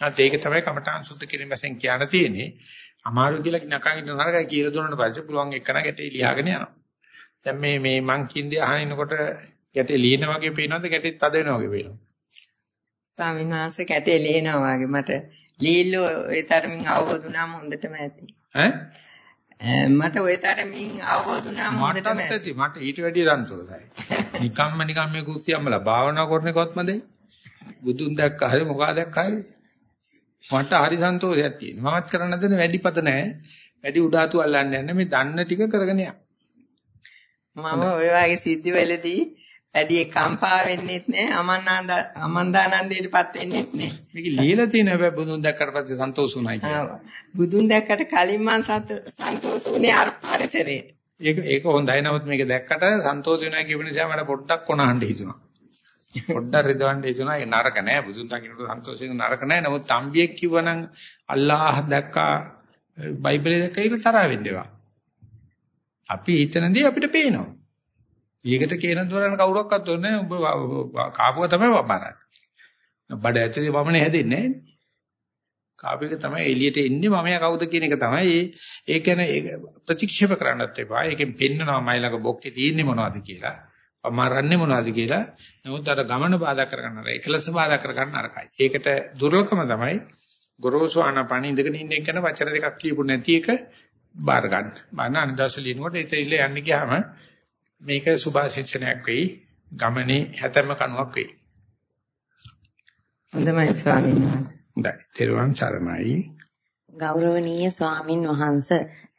නැත් ඒක තමයි කමඨාන් සුද්ධ කිරීම වශයෙන් කියන්න තියෙන්නේ. අමාරු කියලා නකන් ඉන්න නරකයි කියලා දුන්නාට පස්සේ පුළුවන් එක්කන ගැටේ ලියාගෙන යනවා. දැන් මේ මේ මං කින්දේ අහනකොට ගැටේ ලියන වගේ පේනවද ගැටේ තද වෙන වගේ පේනවද? ස්වාමීන් වහන්සේ ගැටේ ලියනවා වගේ මට ලීල්ල ඒ තරමින් අවබෝධ වුණාම හොඳටම ඇති. ඈ? මට ওই තරමින් අවබෝධ වුණාම හොඳටම ඇති මට ඊට වැඩිය සන්තෝෂයි. නිකම්ම නිකම් මේ කුස්තියම්මලා භාවනා කරන එකවත් මදේ. බුදුන් දැක්ක හරි මොකා දැක්ක හරි. මට හරි සන්තෝෂයක් තියෙනවා. මමත් කරන්න දෙන වැඩිපත නැහැ. වැඩි උඩාතු අල්ලන්න යන්නේ මේ දන්න ටික කරගෙන යන්න. මම ඔය වගේ සිද්ධි වලදී වැඩි කම්පා වෙන්නෙත් නෑ අමන්නාන්ද අමන්දානන්දයටපත් වෙන්නෙත් නෑ මේක ලියලා තියෙන හැබැයි බුදුන් දැක්කට පස්සේ සන්තෝෂ වුණයි කියන්නේ. බුදුන් දැක්කට කලින් මම සන්තෝෂ වුණේ අර පරිසරයට. ඒක ඒක හොඳයි නමුත් මේක දැක්කට සන්තෝෂ වෙනවා කියපු නිසා මට පොඩ්ඩක් කොනහඬ හිතුණා. පොඩ්ඩක් රිදවන්න හිතුණා ඒක නරක නෑ බුදුන් දකින්නට සන්තෝෂ වෙන නරක නෑ නමුත් තම්බියෙක් කිව්වනම් අල්ලාහ දැක්කා බයිබලේ දැක්කා කියලා තරහ වෙන්න එපා. අපි හිතනදී අපිට පේනවා. ඊයකට කියන දොරන කවුරක්වත් ඕනේ ඔබ කාපුවා තමයි වපාරන්නේ. බඩ ඇතුලේ වමනේ හැදෙන්නේ නැහැ. කාපේක තමයි එළියට එන්නේ මමයා කවුද කියන එක තමයි ඒ කියන්නේ ප්‍රතික්ෂේප කරන්නත් එපා. ඒකෙන් පෙන්නනවා මයි ළඟ බොක්කේ තියෙන්නේ මොනවද කියලා. අමාරන්නේ මොනවද කියලා. නමුත් අර ගමන බාධා කරගන්න අර එකලස බාධා කරගන්න අරකයි. ඒකට දුර්ලභම තමයි ගොරෝසු ආනපන ඉඳගෙන ඉන්න එක ගැන වචන දෙකක් කියපු නැති එක බාර ගන්න. බාන අනිදාස ලියනකොට ඒ තෙල්ල යන්නේ ගියාම මේක සුභාශිංසනයක් වෙයි. ගමනේ හැතැම්ම කණුවක් වෙයි. හොඳයි ස්වාමීන් වහන්සේ. හොඳයි. තෙරුවන් සරණයි. ගෞරවනීය ස්වාමින් වහන්ස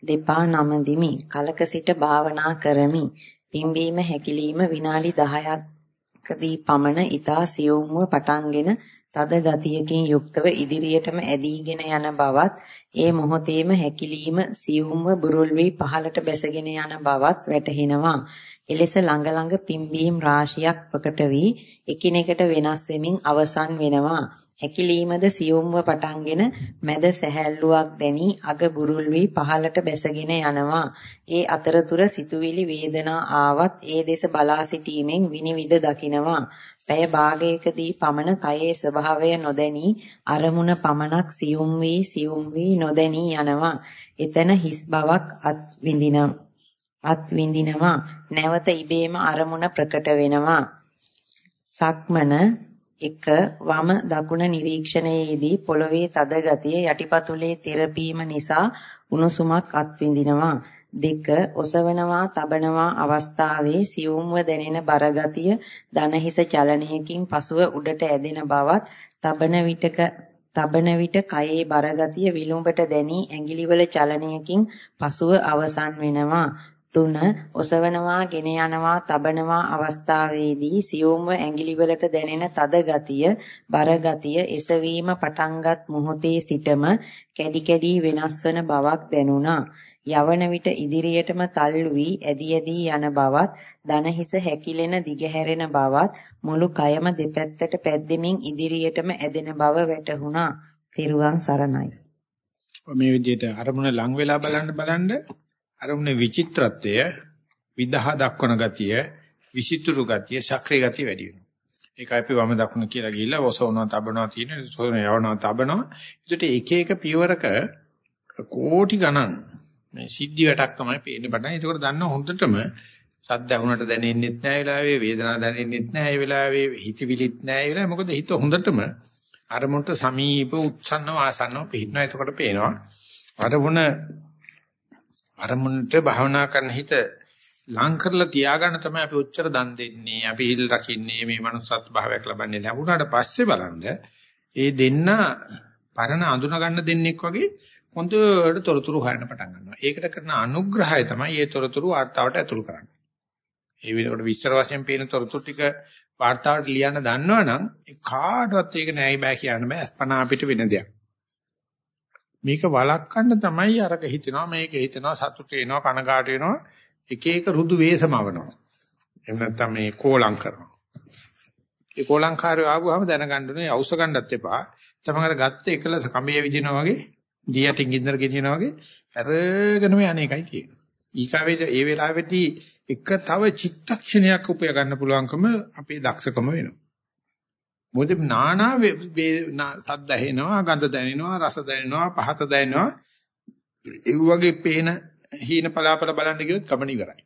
දෙපා නමදිමි. කලක සිට භාවනා කරමි. පිම්බීම හැකිලිම විනාඩි 10ක්දී පමණ ඊතා සියුම්ව පටන්ගෙන තද ගතියකින් යුක්තව ඉදිරියටම ඇදීගෙන යන බවත් ඒ මොහොතේම හැකිලිම සියුම්ව බුරුල් වී පහළට බැසගෙන යන බවත් වැටහෙනවා. එලෙස ළඟ ළඟ පිම්බීම් රාශියක් ප්‍රකට වී එකිනෙකට වෙනස් වෙමින් අවසන් වෙනවා. හැකිලීමද සියුම්ව පටන්ගෙන මැද සැහැල්ලුවක් දැනි අග බුරුල් වී පහළට බැසගෙන යනවා. ඒ අතරතුර සිතුවිලි වේදනා ආවත් ඒ දෙස බලා සිටීමෙන් විනිවිද දකිනවා. පැය භාගයකදී පමණ කයේ ස්වභාවය නොදැනී අරමුණ පමණක් සියුම් වී සියුම් වී නොදැනී යනවා. එතන හිස් බවක් අත් විඳිනවා. අත් විඳිනවා. නැවත ඉබේම අරමුණ ප්‍රකට වෙනවා. සක්මන එක වම දකුණ නිරීක්ෂණයේදී පොළවේ තද ගතිය යටිපතුලේ තෙරපීම නිසා උණුසුමක් අත්විඳිනවා. දෙක ඔසවනවා තබනවා අවස්ථාවේ සියුම්ව දැනෙන බරගතිය දනහිස චලනයකින් පසුව උඩට ඇදෙන බවත් තබන විටක තබන විට කයේ බරගතිය විලුඹට දැනී ඇඟිලිවල චලනයකින් පසුව අවසන් වෙනවා. 3 ඔසවනවා ගෙන යනවා තබනවා අවස්ථාවේදී සියුම්ව ඇඟිලිවලට දැනෙන තද ගතිය බර ගතිය එසවීම පටන්ගත් මොහොතේ සිටම කැඩි කැඩි වෙනස් වන බවක් දැනුණා. යවන විට ඉදිරියටම තල්ලු වී ඇදි ඇදි යන බවත් දන හිස හැකිලෙන දිගහැරෙන බවත් මුළු කයම දෙපැත්තට පැද්දෙමින් ඉදිරියටම ඇදෙන බව වැටහුණා. තිරුවන් සරණයි. මේ විදිහට අරමුණ ලං වෙලා බලන්න බලන්න අරමුණේ විචිත්‍රත්වය විදහ දක්වන ගතිය විචිත්‍රු ගතිය සක්‍රිය ගතිය වැඩි වෙනවා. ඒකයි අපි වම දකුණ කියලා ගිහිල්ලා ඔසවනවා තබනවා තියෙන සෝන යවනවා තබනවා. ඒකට එක එක පියවරක කෝටි ගණන් මේ සිද්ධි වැටක් තමයි පේන්න බඩන. ඒකෝට දන්න හොඳටම සද්ද ඇහුනට දැනෙන්නෙත් නෑ ඒ වෙලාවේ වේදනාවක් දැනෙන්නෙත් නෑ ඒ වෙලාවේ හිතවිලිත් නෑ ඒ වෙලාවේ මොකද හිත හොඳටම අරමුණට සමීප උත්සන්නව ආසන්නව පිටිනවා. එතකොට පේනවා අරමුණ අරමුණට භාවනා කරන හිත ලං කරලා තියාගන්න තමයි අපි උච්චර දන් දෙන්නේ. අපි හිල් රකින්නේ මේ manussත් භාවයක් ලබන්නේ ලැබුණාට පස්සේ බලන්න ඒ දෙන්න පරණ අඳුන ගන්න දෙන්නෙක් වගේ හොඳට තොරතුරු හොයන්න පටන් ගන්නවා. ඒකට කරන අනුග්‍රහය තමයි මේ තොරතුරු වார்த்தාවට ඇතුළු කරන්නේ. ඒ විදිහට විස්තර වශයෙන් පේන තොරතුරු ටික වார்த்தාවට ලියන්න දන්නවනම් කාටවත් ඒක නෑයි බෑ කියන්න බෑ. අස්පනා අපිට වෙන දෙයක්. මේක වළක්වන්න තමයි අරක හිතනවා මේක හිතනවා සතුට වෙනවා කනගාට වෙනවා එක එක රුදු වේසමවනවා. එහෙම නැත්නම් මේ කෝලම් කරනවා. ඒ කෝලංකාරය ආවම දැනගන්න ඕනේ අවශ්‍ය ගන්නත් එපා. තමන් අර ගත්ත එකලස කඹේ විදිනවා වගේ දියටින් ගින්දර ගෙනියනවා වගේ අරගෙනම යන්නේකයි තියෙන්නේ. ඊකාවේ ඒ වෙලාවේදී එක තව චිත්තක්ෂණයක් උපය ගන්න පුළුවන්කම අපේ දක්ෂකම වෙනවා. මොකද නානා සද්ද ඇහෙනවා, ගඳ දැනෙනවා, රස දැනෙනවා, පහත දැනෙනවා. ඒ වගේ පේන හීන පලාපල බලන්න ගියොත් කමන ඉවරයි.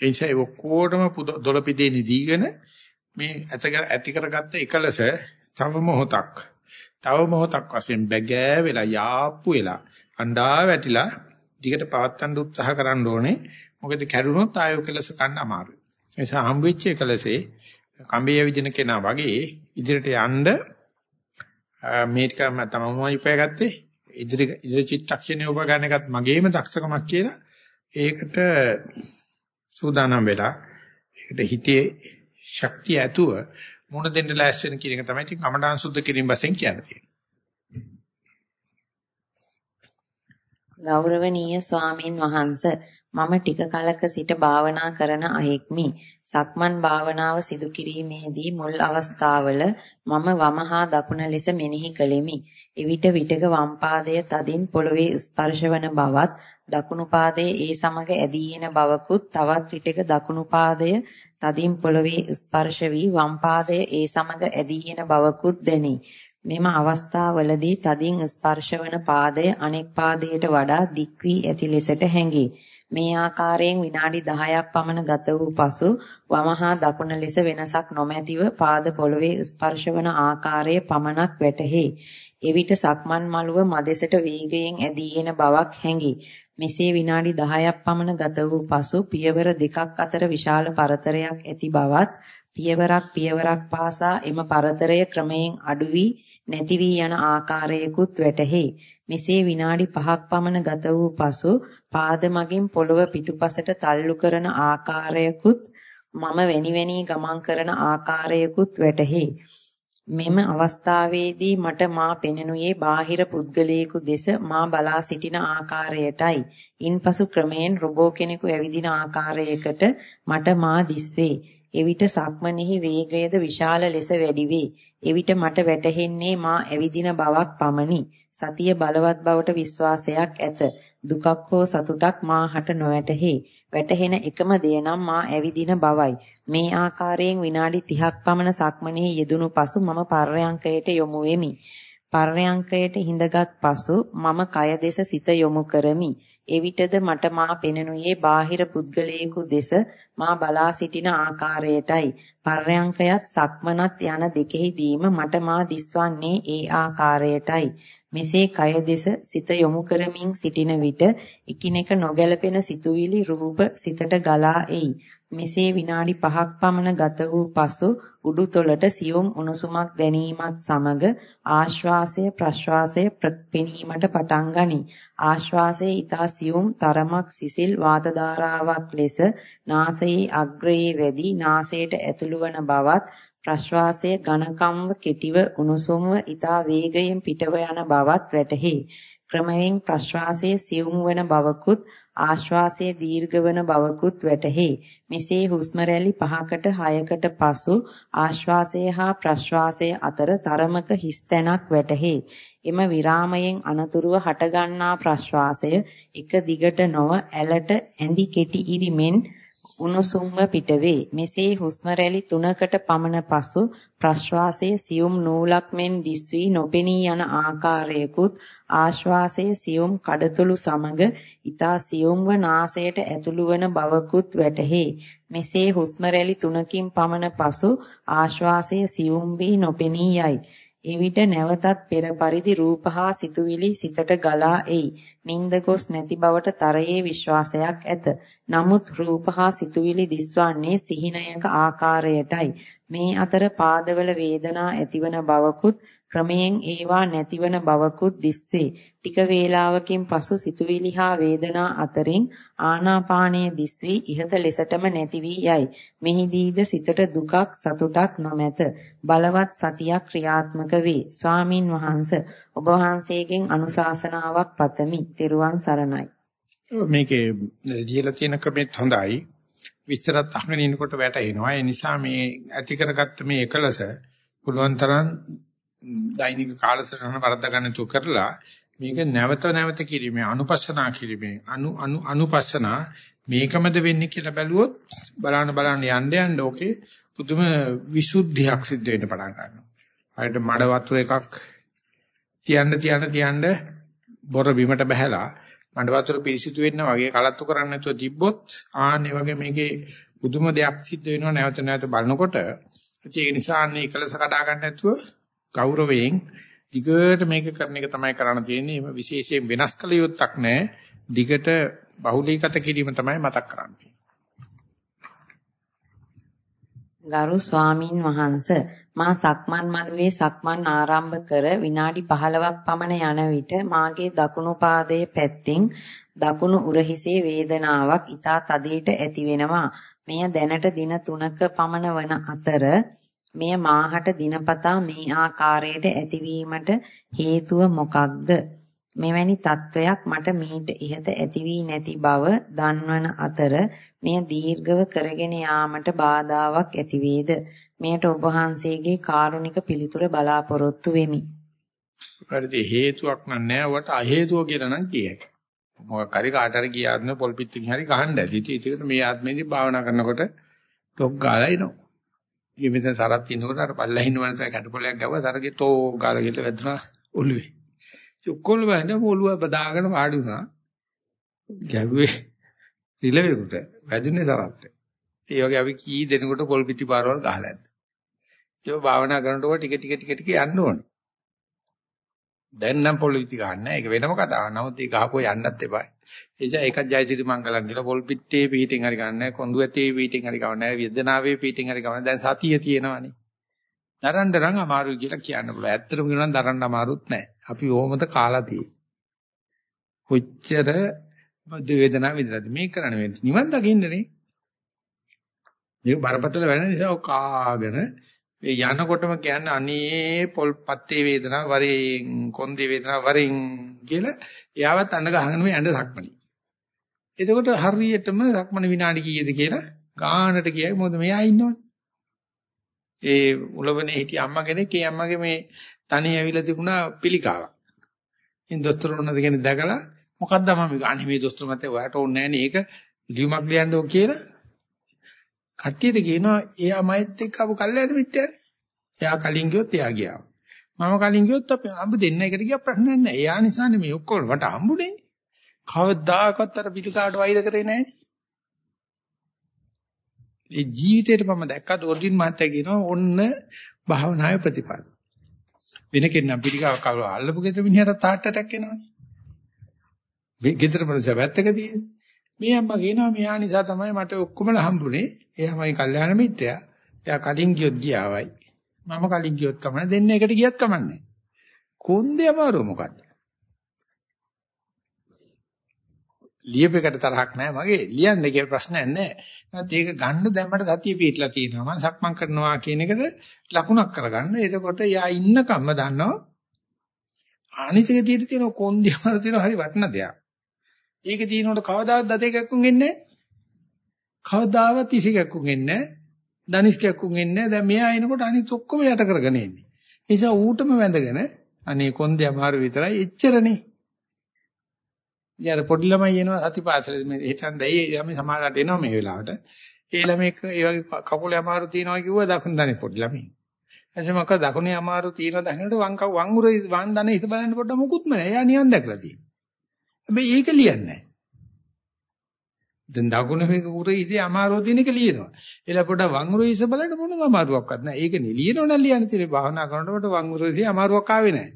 ඒ නිසා ඒ ඔක්කොටම දොළපිදේනි දීගෙන මේ ඇති කරගත්ත එකලස තව මොහොතක් තව මොහොතක් වශයෙන් බැගෑ වෙලා යාප්පු වෙලා අඬා වැටිලා දිගට පවත්වන්න උත්සාහ කරන්න ඕනේ. මොකද කැඩුනොත් ආයෝ කෙලස ගන්න අමාරුයි. ඒ නිසා හම්බෙච්ච එකලසේ කම්බිය විදින කෙනා වගේ ඉදිරියට යන්න මේක තමයි ඉපෑගත්තේ. ඉදිරි ඉදිරි චිත්තක්ෂණේ ඔබ ගන්න එකත් මගේම දක්ෂකමක් කියලා ඒකට සූදානම් වෙලා ඒකට හිතේ ශක්තිය ඇතුව මුණ දෙන්න ලෑස්ති වෙන කියන එක තමයි ඉතින් කමඨාන් සුද්ධ කිරීම වශයෙන් කියන්නේ. ගෞරවනීය ස්වාමින් වහන්ස මම ටික කලක සිට භාවනා කරන අයෙක්මි. සක්මන් භාවනාව සිදු කිරීමේදී මුල් අවස්ථාවල මම වමහා දකුණ ලෙස මෙනෙහි කළෙමි. එවිට විටක වම් පාදය තදින් පොළවේ ස්පර්ශවන බවත් දකුණු පාදයේ ඒ සමග ඇදී එන බවකුත් තවත් විටක දකුණු පාදය තදින් පොළවේ ස්පර්ශ වී වම් පාදය ඒ සමග ඇදී එන බවකුත් දැනේ. මෙම අවස්ථාවවලදී තදින් ස්පර්ශවන පාදය අනෙක් පාදයට වඩා දික් වී ඇති ලෙසට හැඟේ. මේ ආකාරයෙන් විනාඩි 10ක් පමණ ගත වූ පසු වමහා දකුණ ලෙස වෙනසක් නොමැතිව පාද පොළවේ ස්පර්ශවන ආකාරය පමණක් වැටහි. එවිට සක්මන් මළුව මදෙසට වේගයෙන් ඇදී එන බවක් හැඟි. මෙසේ විනාඩි 10ක් පමණ ගත වූ පසු පියවර දෙකක් අතර විශාල පරතරයක් ඇති බවත් පියවරක් පියවරක් පාසා එම පරතරය ක්‍රමයෙන් අඩු වී නැති වී යන ආකාරයකුත් වැටහි. මෙසේ විනාඩි 5ක් පමණ ගත වූ පසු පාද මගින් පොළව පිටුපසට තල්ලු කරන ආකාරයකුත් මම වැනි වැනි ගමන් කරන ආකාරයකුත් වැටහි. මෙම අවස්ථාවේදී මට මා පෙනෙනුයේ බාහිර පුද්ගලයෙකු දෙස මා බලා සිටින ආකාරයටයි. ඉන්පසු ක්‍රමයෙන් රොබෝ කෙනෙකු ඇවිදින ආකාරයකට මට මා දිස්වේ. එවිට සක්මනේහි වේගයද විශාල ලෙස වැඩි වේ. එවිට මට වැටහෙන්නේ මා ඇවිදින බවක් පමණි. සතිය බලවත් බවට විශ්වාසයක් ඇත. දුකක් හෝ සතුටක් මාහට නොවැටහි. වැටහෙන එකම දේ නම් මා ඇවිදින බවයි. මේ ආකාරයෙන් විනාඩි 30ක් පමණ සක්මනේ යෙදුණු පසු මම පර්යංකයට යොමු වෙමි. පර්යංකයට හිඳගත් පසු මම කය දෙස සිත යොමු කරමි. එවිටද මට මා පෙනෙනුයේ බාහිර පුද්ගලයෙකු දෙස මා බලා සිටින ආකාරයටයි. පර්යංකයත් සක්මනත් යන දෙකෙහිදීම මට මා දිස්වන්නේ ඒ ආකාරයටයි. මෙසේ කය දෙස සිත යොමු කරමින් සිටින විට එකිනෙක නොගැලපෙන සිතුවිලි රූප සිතට ගලා එයි. මෙසේ විනාඩි 5ක් පමණ ගත වූ පසු උඩුතොලට සියුම් උණුසුමක් දැනීමත් සමග ආශ්වාසය ප්‍රශ්වාසය පෙනීමට පටන් ගනී. ආශ්වාසයේ ඊතා සියුම් තරමක් සිසිල් වාත ධාරාවක් ලෙස නාසයේ අග්‍රයේ වැඩි නාසයට ඇතුළු වන බවත් ප්‍රශ්වාසයේ ඝනකම්ව කෙටිව උණුසුම්ව ඊතා වේගයෙන් පිටව යන බවත් වැටහි. ක්‍රමයෙන් ප්‍රශ්වාසයේ සියුම් වන බවකුත් ආශ්වාසයේ දීර්ඝ වන බවකුත් වැටහි. මෙසේ හුස්ම රැලි 5කට 6කට පසු ආශ්වාසය හා ප්‍රශ්වාසය අතර තරමක හිස් තැනක් වැටහි. එම විරාමයෙන් අනතුරුව හටගන්නා ප්‍රශ්වාසය එක දිගට නොව ඇලට ඇඳි කෙටි ඉරිමෙන් උණුසුම්ව පිටවේ. මෙසේ හුස්ම රැලි 3කට පමණ පසු ප්‍රශ්වාසයේ සියුම් නූලක් මෙන් දිස් වී නොපෙනී යන ආකාරයකුත් ආශ්වාසයේ සියුම් කඩතුළු සමග ඊතා සියුම්ව නාසයට ඇතුළු වන බවකුත් වැටහි. මෙසේ හුස්ම රැලි 3කින් පමණ පසු ආශ්වාසයේ සියුම් වී නොපෙනී යයි. එවිට නැවතත් පෙර පරිදි රූප හා සිතුවිලි සිතට ගලා එයි. නින්ද ගොස් නැති බවට තරයේ විශ්වාසයක් ඇත. නමුත් රූප හා සිතුවිලි දිස්වන්නේ සිහිනයක ආකාරයටයි. මේ අතර පාදවල වේදනා ඇතිවන බවකුත් ක්‍රමයෙන් ඒවා නැතිවන බවකුත් දිස්සේ. ටික වේලාවකින් පසු සිතුවිලි හා වේදනා අතරින් ආනාපානයේ දිස්වි ඉහත ලෙසටම නැති වී යයි. මෙහිදීද සිතට දුකක් සතුටක් නොමැත. බලවත් සතියක් ක්‍රියාත්මක වේ. ස්වාමින් වහන්සේ ඔබ වහන්සේගෙන් අනුශාසනාවක් පතමි. ත්වන් සරණයි. මේකේ ලියලා තියෙන ක්‍රමෙත් හොඳයි. විස්තරත් අහගෙන ඉනකොට වැටෙනවා. ඒ නිසා මේ ඇති කරගත්ත මේ එකලස පුළුවන් තරම් දෛනික කාලසටහන වරද්දා ගන්න තු කරලා මේක නැවත නැවත කිරීමේ අනුපස්සනා කිරීමේ අනු අනු අනුපස්සනා මේකමද වෙන්නේ කියලා බැලුවොත් බලන්න බලන්න යන්න යන්න ඕකේ පුදුම විසුද්ධියක් සිද්ධ වෙන්න පටන් ගන්නවා. හරියට මඩ වතුර එකක් තියන්න තියන්න තියන්න බොර බිමට බහැලා මඩ වතුර පිරිසිදු වෙන්න වගේ කලත්තු කරන්නේ නැතුව තිබ්බොත් ආන්නේ වගේ මේකේ පුදුම දෙයක් සිද්ධ වෙනවා නැවත නැවත බලනකොට ඒක නිසා අන්නේ එකලස කඩා ගන්න නැතුව ගෞරවයෙන් දිගට මේක කරන එක තමයි කරන්න තියෙන්නේ. එහෙම විශේෂයෙන් වෙනස් කළ යුත්තක් නැහැ. දිගට බහුලීගත කිරීම තමයි මතක් කරන්නේ. ගරු ස්වාමින් වහන්ස මා සක්මන් මළුවේ සක්මන් ආරම්භ කර විනාඩි 15ක් පමණ යන විට මාගේ දකුණු පාදයේ පැත්තෙන් දකුණු උරහිසේ වේදනාවක් ඊතා තදයට ඇති වෙනවා. මෙය දැනට දින 3ක පමණ වන අතර මෙය මාහට දිනපතා මේ ආකාරයට ඇතිවීමට හේතුව මොකක්ද? මෙවැනි තත්වයක් මට මීට ඉහත ඇති වී නැති බව දන්වන අතර මෙය දීර්ඝව කරගෙන යාමට බාධාවක් ඇති වේද? මෙයට ඔබ වහන්සේගේ කාරුණික පිළිතුර බලාපොරොත්තු වෙමි. පරිදි හේතුවක් නැහැ වට අ හේතුව කියලා නම් කියයි. මොකක් හරි කාට හරි ගියාත් නේ පොල් පිටින් හරි ගහන්න ඇති. ඉතින් ඒකට මේ ආත්මෙදී භාවනා කරනකොට ඩොග් ගාලා එනවා. ඊ මෙතන සරත් ඉන්නකොට අර පල්ලා ඉන්න මනස කැටපොලයක් ගැව්වා තරගේ තෝ ගාලා ගිහලා වැදුනා ඔළුවේ. ඉතින් ඔක්කොම බෑනේ ඔළුව බදාගෙන වාඩි වුණා. ගැව්වේ රිලෙවෙකට වැදුනේ සරත්. ඒ වගේ අපි කී දෙනකොට පොල් පිටි පාරවල් ගහලා ඇද්ද. ඒක භාවනා කරනකොට ටික ටික ටික ටික යන්න ඕනේ. දැන් නම් පොල් පිටි ගන්න ඒක වෙනම කතාවක්. නමුත් ඒ ගහපුව යන්නත් එපා. ඒ නිසා ඒකත් ජයසිරි මංගලම් කියලා පොල් පිටේ පිටින් හරි ගන්නෑ. කොඳු ඇතේ පිටින් හරි ගන්නෑ. වේදනාවේ පිටින් හරි ගන්නෑ. දැන් සතිය තියෙනවානේ. දරන්න නම් අමාරුයි කියලා කියන්න පුළුවන්. ඇත්තටම කියනවා නම් දරන්න අමාරුත් නෑ. අපි ඕමද කාලා තියෙන්නේ. කොච්චර වේදනාව විඳලාද මේ කරන්නේ නිවන් දකින්නනේ මේක බරපතල වැඩ නිසා කාගෙන ඒ යනකොටම කියන්නේ අනේ පොල් පත්තේ වේදනාව වරෙන් කොන්දේ වේදනාව වරෙන් කියලා එයාවත් අඬ ගහගෙන මේ ඇඬ සක්මණි. එතකොට හරියටම සක්මණ විනාඩි කීයද කියලා ගානට කියයි මොකද මෙයා ඉන්නවනේ. ඒ උලවනේ හිටිය අම්මා කෙනෙක් ඒ අම්මගේ මේ තනිය ඇවිල්ලා තිබුණා පිළිකාවක්. ඉතින් දොස්තර උනද කෙනෙක් දැකලා මොකද්ද මම අනේ මේ දොස්තර මතේ ඔයාට ඕනේ නැහැ නේ ඒක ලියුමක් ලියන්න ඕක කියලා කට්ටියට කියනවා එයා මයිත් එක්ක ආපු කල්යන මිත්‍යානේ. එයා කලින් ගියොත් එයා ගියා. මම කලින් ගියොත් අපි අඹ දෙන්න එකට ගියා ප්‍රශ්නයක් නැහැ. එයා නිසානේ මේ ඔක්කොම මට හම්බුනේ. කවදාකවත් අර පිටුකාට වෛර කරේ නැහැ. ඒ ජීවිතේට මම දැක්කත් ඔර්ජින් මහත්තයා කියනවා ඔන්න භාවනාවේ ප්‍රතිපල. වෙන කෙනා පිටිකාව කවුරු අල්ලපු ගෙදර මිනිහට තාට්ට ඇටක් එනවනේ. මේ ගෙදර මනස වැත්තකදී මේ අම්මා කියනවා මෙයා නිසා තමයි මට ඔක්කොමල හම්බුනේ. එයාමයි කල්යාණ මිත්‍යා. එයා කලින් ගියොත් ගියාවයි. මම කලින් ගියොත් කමන්නේ දෙන්න එකට ගියත් කමන්නේ. කොන්දේ අමාරුව මොකද්ද? ලියපෙකට තරහක් නැහැ මගේ ලියන්න කියලා ප්‍රශ්නයක් නැහැ. ඒත් ඒක ගන්න දැම්මට සතිය පිටලා තියෙනවා. මම සක්මන් කරනවා කියන එකට ලකුණක් කරගන්න. එතකොට යා ඉන්න කම්ම දන්නවා. අනිතික තියෙන තියෙන කොන්දේ අමාරු තියෙන හරි වටින දෙයක්. ඒක තියෙනකොට කවදාවත් දතේ කැක්කුම් එන්නේ නැහැ. කවදාවත් ඉසි කැක්කුම් එන්නේ නැහැ. දනිස් කැක්කුම් එන්නේ නැහැ. දැන් මෙයා එනකොට අනිත් ඔක්කොම යට කරගෙන එන්නේ. ඒ නිසා ඌටම වැඳගෙන අනේ කොන්දේ අමාරු විතරයි එච්චරනේ. ඊයර පොඩි ළමයි එනවා සතිපාසලේ මේ හිටන් දැයි යමි සමාජයට එනවා මේ වෙලාවට. ඒ ළමෙක් ඒ වගේ කකුලේ අමාරු තියනවා කිව්වා දකුණු දනේ පොඩි ළමයි. එතකොට මක දකුණේ අමාරු තියනවා දකින්නට වං වං උර වං දනේ හිත බලන්න පොඩ්ඩක් මොකුත්ම නෑ. එයා නිවන් දැකලා තියෙනවා. හැබැයි ඒක ලියන්නේ නැහැ. දැන් දකුණ මේක උරේ ඉතේ අමාරුව තියෙන එක ලියනවා. එලා පොඩ වං උරේ ඉස බලන්න මොනම අමාරුවක්වත් නැහැ. ඒක නේ ලියනව නම් ලියන්නේ ඉතින් භාවනා කරනකොට වං උරේ ඉතේ අමාරුවක් ආවේ නැහැ.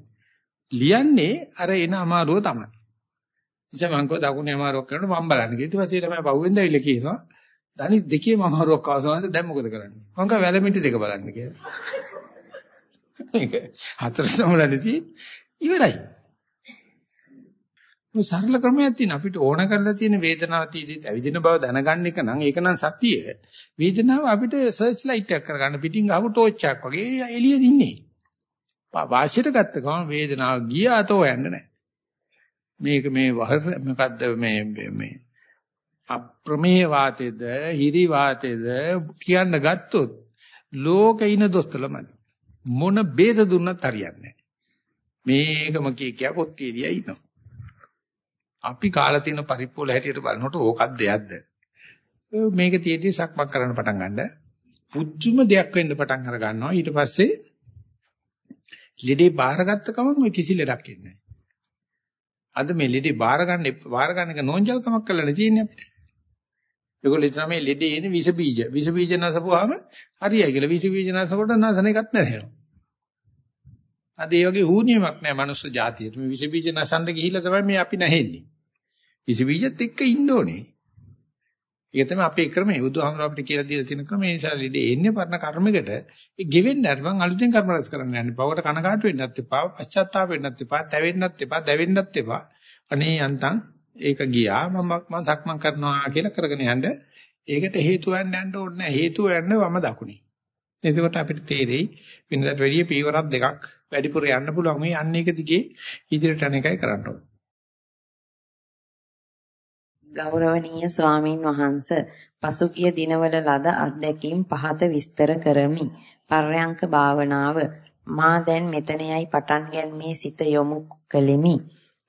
ලියන්නේ අර එන අමාරුව තමයි. ඉතින් මං කෝ දකුණේ අමාරුවක් කරනකොට මම බලන්නේ. ඊට පස්සේ තමයි පහුවෙන්ද ඇවිල්ලා කියනවා. දනි දෙකේම අමාරුවක් ආවසමන්ද දැන් මොකද කරන්නේ? මං කව වැලමිටි දෙක බලන්න කියලා. මේක හතර සමුලදී ඉවරයි. මේ සරල ක්‍රමයක් තියෙන අපිට ඕන කරලා තියෙන වේදනාව තීදී ඇවිදින බව දැනගන්න එක නම් ඒක නම් සතිය. වේදනාව අපිට සර්ච් ලයිට් එකක් කරගන්න පිටින් ගහපු ටෝච් එකක් වගේ එළියෙ දින්නේ. වාසියට ගත්ත ගමන් වේදනාව ගියාතෝ යන්නේ නැහැ. මේක මේ මොකද්ද මේ මේ අප්‍රමේය වාතේද හිරි වාතේද කියන්න ගත්තොත් ලෝකේ ඉන දොස්තරලමයි. මොන බේද දුන්නත් හරියන්නේ නැහැ. මේකම කිය කිය පොත් කියලියා ඉන්නවා. අපි කාලා තියෙන පරිප්පුවල හැටියට බලනකොට ඕකක් දෙයක්ද? මේක තියදී සක්මක් කරන්න පටන් ගන්න. පුදුම දෙයක් වෙන්න පටන් අර ගන්නවා. ඊට පස්සේ ලෙඩේ බාරගත්ත ගමන් ඔය කිසි ලෙඩක් එන්නේ නැහැ. අද මේ ලෙඩේ බාර ගන්න බාර ගන්න එක නෝන්ජල්කමක් කරලා තියෙන්නේ අපිට. ඒගොල්ලෝ හිතන මේ ලෙඩේ එන්නේ විස බීජ. විස බීජ නැසපුවාම හරියයි කියලා. විස බීජ නැසකොට නැසන එකක් නැහැනවා. අද ඒ වගේ හුනියමක් නැහැ මනුස්ස జాතියට. මේ විස බීජ නැසන්න ගිහිල්ලා තමයි මේ අපි නැහෙන්නේ. විස බීජත් එක්ක ඉන්න ඕනේ. ඒක තමයි අපේ ක්‍රමය. බුදුහාමර අපිට කියලා දීලා තියෙන ක්‍රමය. ඒ නිසා ලීඩේ එන්නේ පරණ කර්මයකට ඒ ගෙවෙන්න හරි මං අලුතෙන් කර්ම රැස් කරන්න යන්නේ. පවට කනකාට වෙන්නත් එපා, පශ්චාත්තාප වෙන්නත් එපා, තැවෙන්නත් එපා, දැවෙන්නත් එපා. අනේ යන්තම් ඒක ගියා මම මම සක්මන් කරනවා කියලා කරගෙන යන්න. ඒකට හේතු වෙන්න යන්න ඕනේ නැහැ. හේතුව යන්න වම දකුණේ. එතකොට අපිට තේරෙයි වෙනදාට වැඩිය පීවරක් දෙකක් වැඩිපුර යන්න පුළුවන් මේ යන්නේ එක දිගේ ඉදිරියට යන එකයි කරන්න ඕනේ. ගෞරවනීය ස්වාමින් වහන්ස පසුගිය දිනවල ලද අත්දැකීම් පහත විස්තර කරමි. පර්යංක භාවනාව මා දැන් මෙතනෙයි පටන් ගැනීමේ සිත යොමු කළෙමි.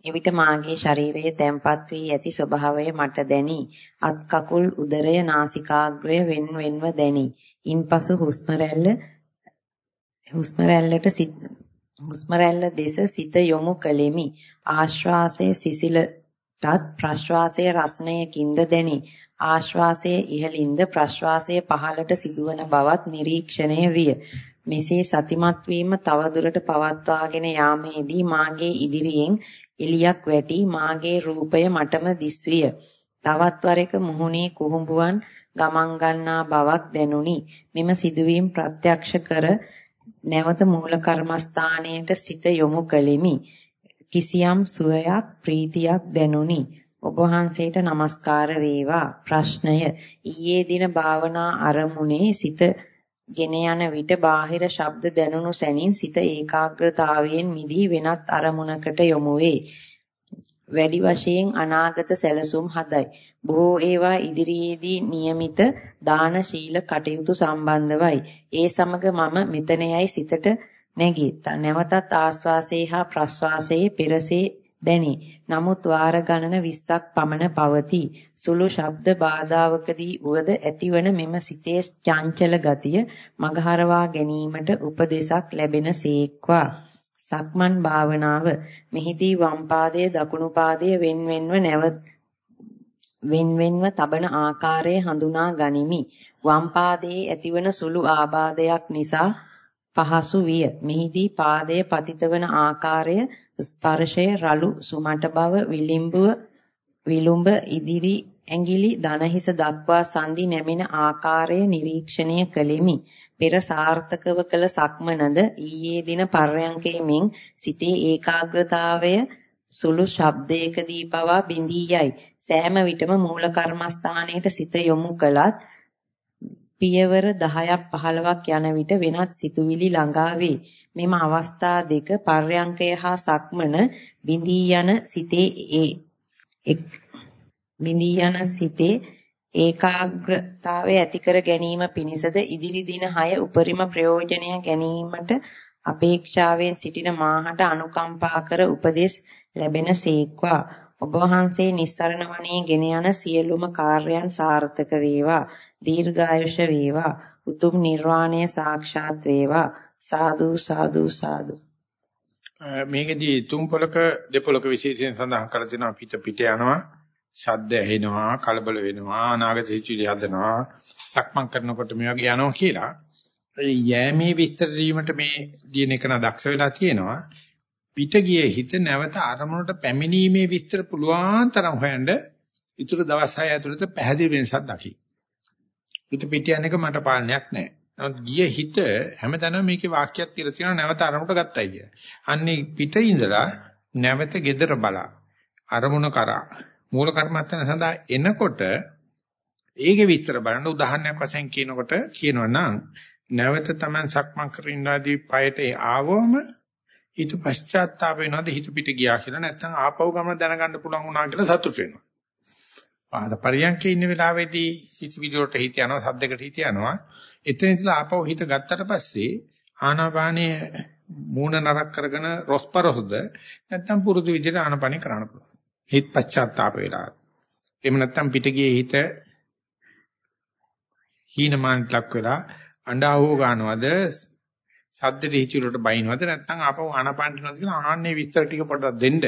එවිට මාගේ ශරීරයේ තැම්පත් වී ඇති ස්වභාවය මට දැනි. අත් කකුල් උදරය නාසිකාග්‍රය wen wenව දැනි. ඉන්පසු හුස්ම රැල්ල හුස්ම රැල්ලට හුස්ම රැල්ල දෙස සිත යොමු කළෙමි. ආශ්වාසයේ සිසිලටත් ප්‍රශ්වාසයේ රස්නයකින්ද දැනි. ආශ්වාසයේ ඉහළින්ද ප්‍රශ්වාසයේ පහළට සිදුවන බවත් නිරීක්ෂණය විය. මෙසේ සතිමත් වීම තවදුරට පවත්වාගෙන යාමේදී මාගේ ඉදිරියෙන් එලියක් වැටි මාගේ රූපය මටම දිස්විය. තවත් වරක මුහුණේ කුහුඹුවන් ගමන් ගන්නා බවක් දැනුනි. මෙම සිදුවීම් ප්‍රත්‍යක්ෂ කර නැවත මූල කර්මස්ථානයට සිත යොමු කළෙමි. කිසියම් සුවයක් ප්‍රීතියක් දැනුනි. ඔබ වහන්සේට নমස්කාර වේවා. ප්‍රශ්නය ඊයේ දින භාවනා අරමුණේ සිත ගෙන යන විට බාහිර ශබ්ද දැනුණු සැනින් සිත ඒකාග්‍රතාවයෙන් මිදී වෙනත් අරමුණකට යොමු වේ. වැඩි වශයෙන් අනාගත සැලසුම් හදයි. බොහෝ ඒවා ඉදිරියේදී નિયમિત දාන ශීල කටයුතු සම්බන්ධවයි. ඒ සමග මම මෙතනෙයි සිතට නැගී. නැවතත් ආස්වාසේ හා ප්‍රස්වාසයේ පෙරසේ දැනේ. නමුත් වාර ගණන 20ක් පමණ පවතී. සුළු ශබ්ද බාධාවකදී උවද ඇතිවන මෙම සිතේ චංචල ගතිය මගහරවා ගැනීමට උපදේශක් ලැබෙන සේක්වා. සක්මන් භාවනාව මෙහිදී වම් පාදයේ දකුණු පාදයේ වෙන්වෙන්ව නැවත වෙන්වෙන්ව තබන ආකාරය හඳුනා ගනිමි. වම් පාදයේ ඇතිවන සුළු ආබාධයක් නිසා පහසු විය. මෙහිදී පාදයේ පතිතවන ආකාරය ස්පර්ශය රළු සුමට බව විලිම්බුව විලුඹ ඉදිරි ඇඟිලි දනහිස දක්වා සංදි නැමෙන ආකාරය නිරීක්ෂණය කළෙමි. පෙර සාර්ථකව කළ සක්මනද ඊයේ දින පර්යංකයෙන් සිතේ ඒකාග්‍රතාවය සුළු ශබ්දයකදී පවා බිඳී යයි. සෑම විටම මූල කර්මස්ථානයට සිත යොමු කළත් පියවර 10ක් 15ක් යන විට වෙනත් සිතුවිලි ළඟා වේ. මෙම අවස්ථා දෙක පර්යංකය හා සක්මන බිඳී යන සිතේ ඒ බිඳී යන සිතේ ඒකාග්‍රතාවය ඇති කර ගැනීම පිණිසද ඉදිරි දින 6 උපරිම ප්‍රයෝජනය ගැනීමට අපේක්ෂාවෙන් සිටින මාහට අනුකම්පා කර උපදෙස් ලැබෙන සේක්වා ඔබ වහන්සේ නිස්සරණ වනයේ ගෙන යන සියලුම කාර්යයන් සාර්ථක වේවා දීර්ඝායුෂ වේවා උතුම් නිර්වාණය සාක්ෂාත් වේවා. සාදු සාදු සාදු. මේකදී තුන් පොලක දෙපොලක විශේෂයෙන් සඳහන් කරලා තියෙනවා පිට පිට යනවා ශබ්ද ඇහෙනවා කලබල වෙනවා අනාගත සිතුවිලි හදනවා සක්මන් කරනකොට මේ වගේ යනවා කියලා. යෑමේ විස්තර දීමට මේ දින එක දක්ෂ වෙලා තියෙනවා. පිට ගියේ හිත නැවත අරමුණට පැමිණීමේ විස්තර පුළුවන් තරම් හොයන්න ඉතුරු දවස් 6 ඇතුළත පැහැදිලි වෙනසක් දකි. පිට පිට යන එක මට පාලනයක් නැහැ. නමුත් ගිය හිත හැමතැනම මේකේ වාක්‍යයක් තියලා තියෙනවා නැවත අරමුණට ගත්තයි කිය. අන්නේ පිට ඉඳලා නැවත gedara බලා අරමුණ කරා මූල කර්මත්තන සඳහා එනකොට ඒකේ විස්තර බලන්න උදාහරණයක් වශයෙන් කියනකොට කියනවනම් නැවත Taman සක්මන් කරින්නාදී පයට ආවොම හිත පශ්චාත්තාප වෙනවද හිත පිට ගියා කියලා නැත්නම් ආපහු ගමන දැනගන්න පුළුවන් වුණා කියලා සතුට වෙනවා. පාද පරියන්කේ ඉන්න වෙලාවේදී හිත විදියට හිත යනවා සද්දකට හිත යනවා. එතන ඉඳලා ආපහු හිත ගත්තට පස්සේ ආනාපානයේ මූණ නරක් කරගෙන රොස්පරොස්ද නැත්නම් පුරුදු විදිහට ආනාපානය කරන්න පුළුවන්. හිත පශ්චාත්තාප වෙලා. එහෙම නැත්නම් පිට ගියේ හිත හීනමානට ලක් වෙලා අඬා හො ගන්නවද සද්දට හිචිලට බයින්වද නැත්නම් ආපහු ආනපාන කරනවද කියලා ආන්නේ විස්තර ටික පොඩ්ඩක් දෙන්න.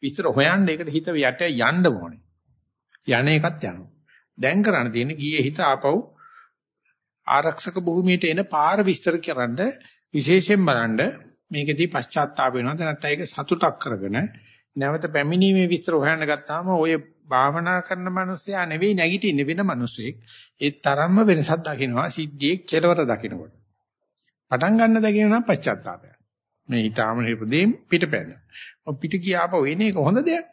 විස්තර හොයන්න ඒකට හිත යට යන්න ඕනේ. යන එකත් යනවා. දැන් කරන්න තියෙන්නේ ගියේ හිත ආපහු ආරක්ෂක භූමියට එන පාර විස්තර කරන්න විශේෂයෙන් බලන්න මේකෙදී පශ්චාත්තාප වෙනවද නැත්නම් ඒක සතුටක් කරගෙන නැවත පැමිණීමේ විස්තර හොයන්න ගත්තාම ඔය භාවනා කරන මිනිස්සයා නෙවෙයි නැගිටින්නේ වෙන මිනිස්සෙක්. ඒ තරම්ම වෙනසක් දකින්නවා සිද්ධියේ කෙලවර දකින්නකොට. පටන් ගන්න දකින්න නම් පශ්චාත්තාපය. මේ ඊටාම නිරපදේ පිටපැන. ඔය පිට කියාප වෙන්නේ ඒක හොඳ දෙයක්.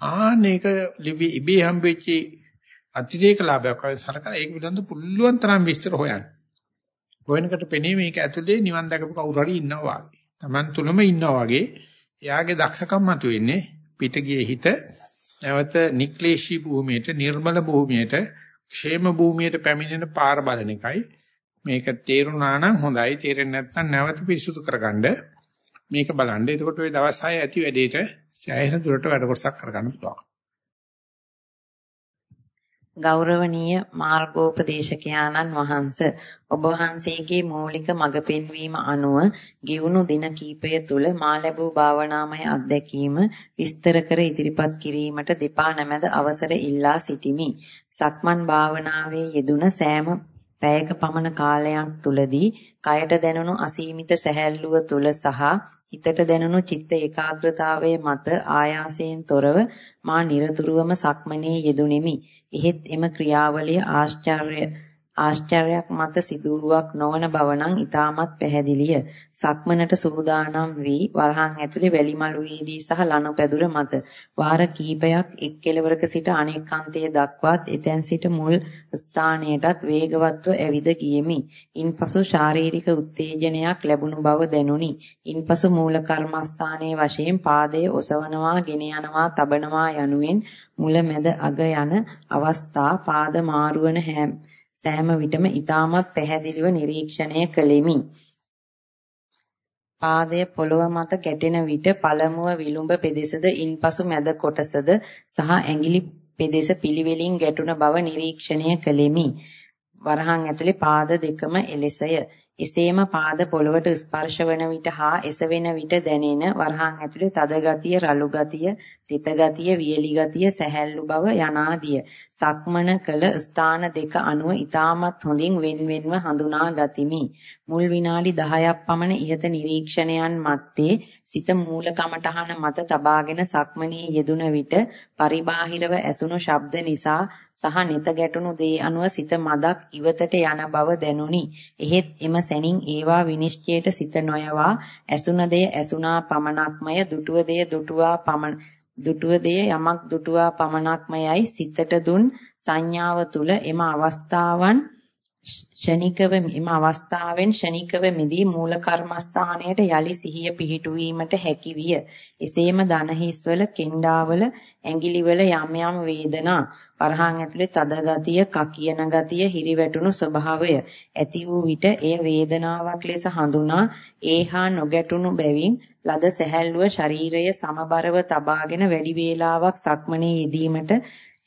ආනේක ලිවි ඉබේ හම්බෙච්ච අතිරේක ලාභයක් වගේ සලකලා ඒක පිළිබඳ පුළුවන් තරම් විස්තර හොයන්න. හොයනකට පෙනේ මේක ඇතුලේ නිවන් දැකපු කවුරු හරි ඉන්නවා වගේ. Taman තුලම ඉන්නවා වගේ. එයාගේ දක්ෂකම් මතුවෙන්නේ පිටගියේ හිත නැවත නික්ලේශී භූමියට, නිර්මල භූමියට, ക്ഷേම භූමියට පැමිණෙන පාර බලන එකයි. මේක තේරුණා නම් හොඳයි. තේරෙන්නේ නැත්නම් නැවත පිරිසුදු කරගන්න මේක බලන්න. එතකොට ওই දවස් 6 ඇති වැඩේට සෑහෙන දුරට වැඩ කොටසක් කරගන්න පුළුවන්. ගෞරවනීය මාර්ගෝපදේශකයාණන් වහන්ස ඔබ වහන්සේගේ මූලික මඟ පෙන්වීම අනුව ගිවුණු දින කීපය තුල මා ලැබූ භාවනාමය අත්දැකීම විස්තර කර ඉදිරිපත් කිරීමට දෙපා නැමැද අවසර ඉල්ලා සිටිමි. සක්මන් භාවනාවේ යෙදුන සෑම පැයක පමණ කාලයක් තුලදී කයට දැනුණු අසීමිත සැහැල්ලුව තුල සහ හිතට දැනුණු චිත්ත ඒකාග්‍රතාවයේ මත ආයාසයෙන් තොරව මා নিরතුරුවම සක්මනේ යෙදුණෙමි. එහෙත් එම ක්‍රියාවලිය ආශ්චර්ය ආශ්චර්යයක් මත සිදුවක් නොවන බව නම් ඊටමත් පැහැදිලිය. සක්මනට සූදානම් වී වරහන් ඇතුලේ වැලිමලුවේදී සහ ලනුපැදුර මත වාර කිහිපයක් එක් කෙළවරක සිට අනෙක් අන්තයේ දක්වාත් එතෙන් සිට මුල් ස්ථානයටත් වේගවත්ව ඇවිද ගියෙමි. ඉන්පසු ශාරීරික උත්තේජනයක් ලැබුණු බව දැනුනි. ඉන්පසු මූල කර්මස්ථානයේ වශයෙන් පාදයේ ඔසවනවා, ගෙන යනවා, තබනවා යනුවෙන් මුල මැද අග යන අවස්ථා පාද මාරුවන හැම සෑම විටම ඊටමත් පැහැදිලිව නිරීක්ෂණය කළෙමි. පාදය පොළව මත ගැටෙන විට පළමුව විලුඹ පෙදෙසද ඉන්පසු මැද කොටසද සහ ඇඟිලි පෙදෙස පිළිවෙලින් ගැටුණ බව නිරීක්ෂණය කළෙමි. වරහන් ඇතුලේ පාද දෙකම එලෙසය. එසේම පාද පොළවට ස්පර්ශ වන විට හා එසවෙන විට දැනෙන වරහන් ඇතුලේ තද ගතිය, රළු ගතිය, තිත ගතිය, වියලි ගතිය, සැහැල්ලු බව යනාදිය. සක්මන කළ ස්ථාන දෙක අනුව ඊටමත් හොඳින් වෙන්වෙන්ව හඳුනා ගතිමි. මුල් විනාඩි 10ක් පමණ ඉහත නිරීක්ෂණයන් මැත්තේ සිත මූල කමඨහන මත තබාගෙන සක්මනේ යෙදුන විට පරිබාහිරව ඇසුණු ශබ්ද නිසා සහ නිත ගැටුණු දේ අනුව සිත මදක් ඉවතට යන බව දැනුනි. එහෙත් එම සැනින් ඒවා විනිශ්චයට සිත නොයවා ඇසුණ දේ ඇසුණා පමණක්මය දුටුව දේ දුටුවා පමණ දුටුව දේ යමක් දුටුවා පමණක්මයයි සිතට දුන් සංඥාව තුල එම අවස්ථාවන් ෂණිකව එම අවස්ථාවෙන් ෂණිකව මිදී මූල කර්මස්ථානයට යලි සිහිය පිහිටුවීමට හැකි විය. එසේම දනහිස්වල, කෙන්ඩාවල, ඇඟිලිවල යම් යම් වේදනා වරහන් ඇතුලේ තද ගතිය, කකියන ගතිය, හිරිවැටුණු ස්වභාවය ඇති වූ විට එය වේදනාවක් ලෙස හඳුනා ඒහා නොගැටුණු බැවින් ලද සැහැල්ලුව ශරීරය සමබරව තබාගෙන වැඩි වේලාවක් සක්මනේ යෙදීමට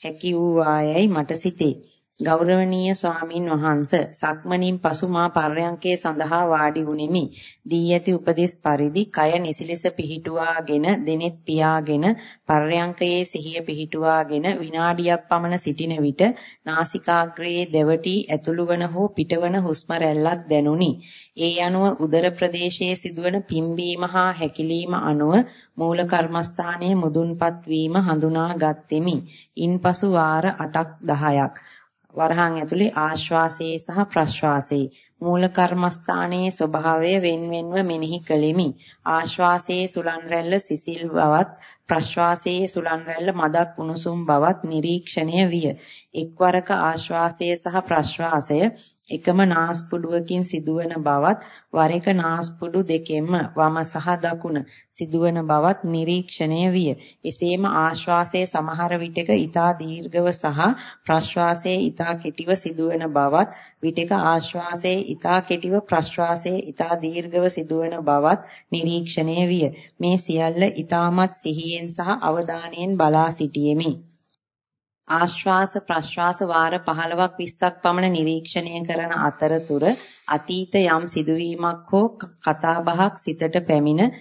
හැකි වූ ආයයි මට සිතේ. ගෞරවනීය ස්වාමින් වහන්ස සක්මණින් පසු මා පර්යංකේ සඳහා වාඩි වුනිමි. දී ඇති උපදේශ පරිදි කය නිසිලෙස පිහිටුවාගෙන දෙනෙත් පියාගෙන පර්යංකයේ සිහිය පිහිටුවාගෙන විනාඩියක් පමණ සිටින විට නාසිකාග්‍රයේ දෙවටි ඇතුළු වන හෝ පිටවන හුස්ම රැල්ලක් දැනුනි. ඒ අනුව උදර ප්‍රදේශයේ සිදුවන පිම්බීම හා හැකිලීම අනුව මූල කර්මස්ථානයේ මුදුන්පත් වීම හඳුනා ගත්ෙමි. ඉන්පසු වාර 8ක් 10ක් වරහන් ඇතුලේ ආශ්වාසයේ සහ ප්‍රශ්වාසයේ මූල කර්මස්ථානයේ ස්වභාවය වෙන්වෙන්ව මෙනෙහි කළෙමි. ආශ්වාසයේ සුලන් රැල්ල සිසිල් බවත් ප්‍රශ්වාසයේ සුලන් රැල්ල මදක් උණුසුම් බවත් නිරීක්ෂණය විය. එක්වරක ආශ්වාසය සහ ප්‍රශ්වාසය එකම නාස්පුඩුවකින් සිදුවන බවත් වර එක නාස්පුඩු දෙකෙන්ම වම සහ දකුණ සිදුවන බවත් නිරීක්ෂණය විය. එසේම ආශ්වාසයේ සමහර විටක ඊතා දීර්ඝව සහ ප්‍රශ්වාසයේ ඊතා කෙටිව සිදුවන බවත් විටක ආශ්වාසයේ ඊතා කෙටිව ප්‍රශ්වාසයේ ඊතා දීර්ඝව සිදුවන බවත් නිරීක්ෂණය විය. මේ සියල්ල ඊ타මත් සිහියෙන් සහ අවධානයෙන් බලා සිටියෙමි. ආශ්වාස ප්‍රශ්වාස වාර 15ක් 20ක් පමණ නිරීක්ෂණය කරන අතරතුර අතීත යම් සිදුවීමක් හෝ කතාබහක් සිතට පැමිණ